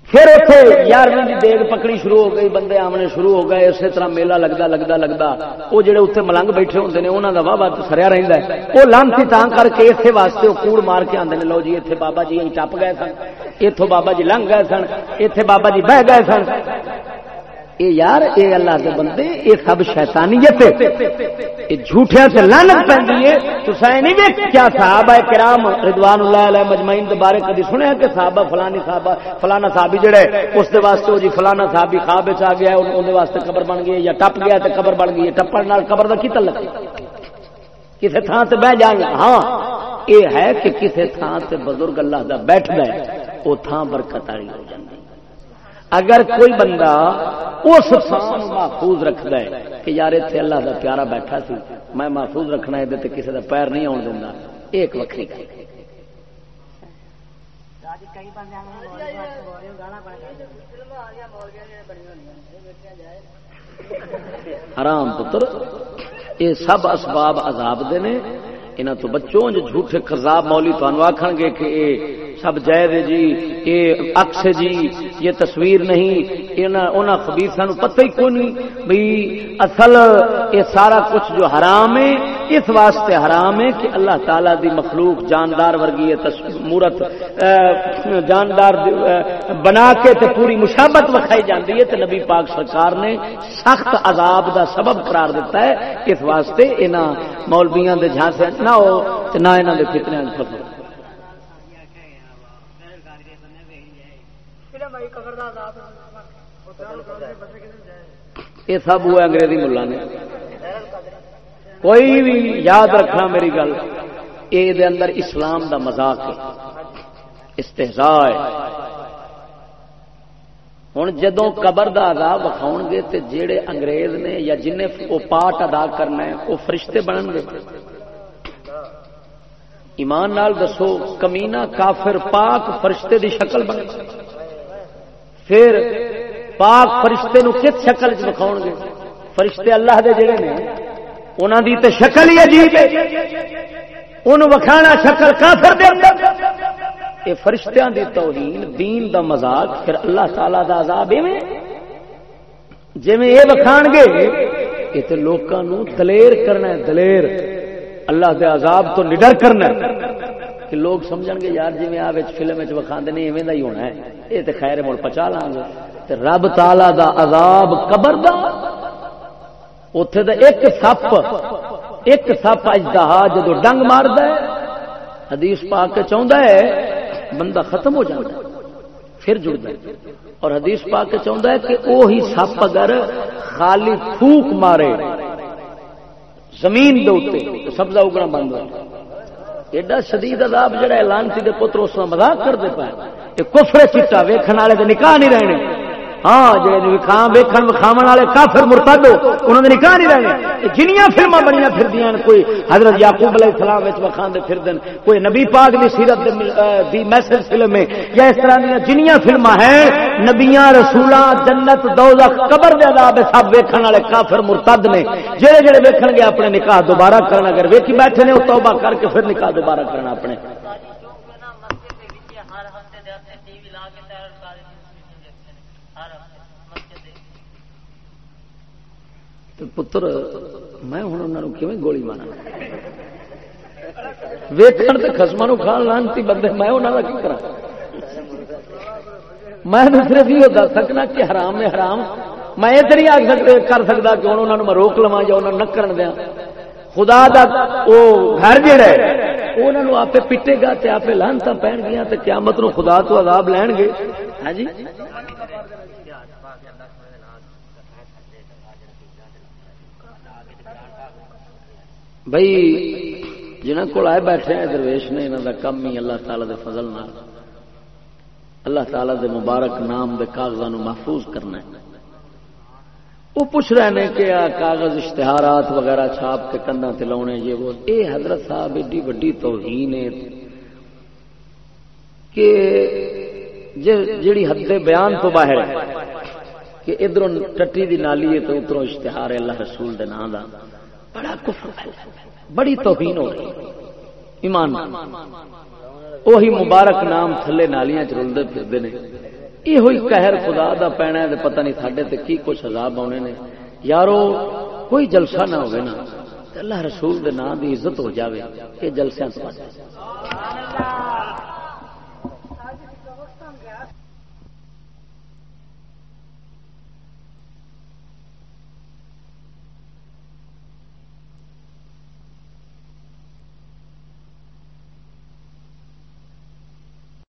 پھر اتنے یارویں کی دیگ پکڑی شروع ہو گئی، بندے آمنے شروع ہو گئے، اسی طرح میلہ لگتا لگتا لگتا وہ جڑے اتنے ملنگ بیٹھے ہوتے ہیں انہوں کا واہ واہ سریا رہتا ہے۔ وہ لانسی تاں کر کے اتنے واسطے وہ کوڑ مار کے آتے ہیں لو جی اتنے بابا جی ٹپ گئے سن۔ اتوں بابا جی لنگ گئے سن اتنے بابا جی بہ گئے سن۔ اے یار، اے اللہ دے بندے، اے سب شیطانیت اے جھوٹیاں سے لعنت پیندی ہے۔ تو سائے نہیں ویکھ کیا صحابہ کرام رضوان اللہ علیہ مجمعین دے بارے کدی سنیا کہ صحابہ فلانی صحابہ، فلانا صحابی جڑے اس دے واسطے او جی فلانا صحابی خواب وچ آ گیا ہے، اون دے واسطے قبر بن گئی یا ٹپ گیا تے قبر بن گئی ٹپن نال قبر دا کی تعلق کسے تھان تے بیٹھ جائیں ہاں اے ہے کہ کسے تھان تے بزرگ اللہ دا بیٹھدا ہے، او تھان برکت والی ہو جاندی۔ اگر کوئی بندہ اس محفوظ رکھتا ہے کہ یار اتنے اللہ کا پیارا بیٹھا سی، میں محفوظ رکھنا یہ کسی کا پیر نہیں آن دینا ایک وکری حرام پتر، یہ سب اسباب عذاب دے نے۔ انہوں تو بچوں جو جھوٹے خزاب مولی تو آخ گے کہ اے سب جائز جی یہ اکس جی یہ تصویر نہیں انہوں خبیص پتہ ہی کون بھائی اصل یہ سارا کچھ جو حرام ہے اس واسطے حرام ہے کہ اللہ تعالی دی مخلوق جاندار ورگی مورت جاندار بنا کے تے پوری مشابت وکھائی جاتی ہے تو نبی پاک سرکار نے سخت عذاب دا سبب قرار دیتا ہے اس واسطے انہوں مولبیاں دے جھانسے نہ ہو نہ یہاں کے فتنے فصل یہ سب ہوا انگریزی ملا نے۔ کوئی بھی یاد رکھنا میری گل یہ اندر اسلام دا مزاق ہے استحزا ہے۔ ہوں جدو قبر دا عذاب وکھاؤ گے تو جہے انگریز نے یا جن وہ پاٹ ادا کرنا ہے، وہ فرشتے بنن گے۔ ایمان نال دسو کمینا کافر پاک فرشتے دی شکل بنے۔ پھر پاک فرشتے نو کس شکل چ گے؟ فرشتے اللہ دے جڑے نے۔ انہوں دی تے شکل ہی عجیب ہے۔ انہوں وکھانا شکل کافر دے اے فرشتیاں دی توہین، دین دا مذاق، پھر اللہ تعالی دا عذاب ایویں۔ جویں اے وکھان گے یہ تے لوکاں نو دلیر کرنا ہے، دلیر۔ اللہ دے عذاب تو نڈر کرنا ہے۔ کہ لوگ سمجھ گے، یار جی آ فلم وکھاندے نہیں ایویں ہی ہونا ہے۔ یہ تو خیر مڑ پچا لاں گے رب تالا دا عذاب قبر دا۔ اتے دا ایک سپ ایک سپ اجدہا جدو ڈنگ مارد حدیث پا کے چاہتا ہے، بندہ ختم ہو جاتا ہے، پھر جڑتا ہے۔ اور حدیث پا کے چاہتا ہے کہ وہی سپ اگر خالی پھوک مارے، زمین دے سبزہ اگنا بند ہو ایڈا شدید عذاب جڑا اعلان سی پتر اس کا مزاق کرتے پائے یہ کفر چٹا ویکن والے نکاح نہیں رہنے۔ ہاں جی ویکن وکھاو والے کافر مرتد انہوں نے نکاح نہیں رہنے جنیاں فلما بنیا پھر کوئی حضرت یعقوب علیہ السلام وکھا پھر دن کوئی نبی پاک دی سیرت دی میسج فلم میں یا اس طرح دیا جنیاں فلما ہیں، نبیاں، رسولاں، جنت، دوزخ، قبر دے عذاب سب ویکھن والے کافر مرتد نے، جڑے جڑے ویکھن گے، اپنے نکاح دوبارہ کرنا اگر ویکھی بیٹھے نے توبہ کر کے پھر نکاح دوبارہ کرنا اپنے۔ پتر میں ہوں انہوں کیون گولی مارا ویکن تو خسما کھان لانتی بندے میں انہوں کا کی کرا میں صرف یہ دس سکنا کہ حرام میں حرام میں یہ تو نہیں کر سکتا کہ ہوں انہوں میں روک لوا یا انہوں نہ کرن دیا خدا دا او گھر جڑا ہے انہوں آپ پٹے گا تے آپ لانتا پہن گیا تے قیامت نو خدا تو عذاب لین گے ہاں جی بھائی جنہ کو آئے بیٹھے ہیں، درویش نے انہوں کا کم ہی اللہ تعالی دے فضل نال۔ اللہ تعالی دے مبارک نام دے کاغذوں محفوظ کرنا ہے۔ وہ پوچھ رہے ہیں کہ کاغذ اشتہارات وغیرہ چھاپ کے کندھا تے لاؤنے یہ وہ، اے حضرت صاحب، ایڈی وڈی توہین ہے کہ جیڑی حد بیان تو باہر ہے کہ ادھر ٹٹی دی نالی ہے تو ادھر اشتہار ہے اللہ رسول دے نام دا۔ بڑا کفر بڑی توہین ہو رہی ایمان وہی مبارک نام تھلے نالیاں چ رلتے پھرتے ہیں یہ ہوئی قہر خدا دا پینا ہے پتہ نہیں ساڈے تے کی کچھ عذاب آنے نے۔ یارو، کوئی جلسہ نہ ہوگا نا اللہ رسول دے نام دی عزت ہو جاوے۔ یہ جلسے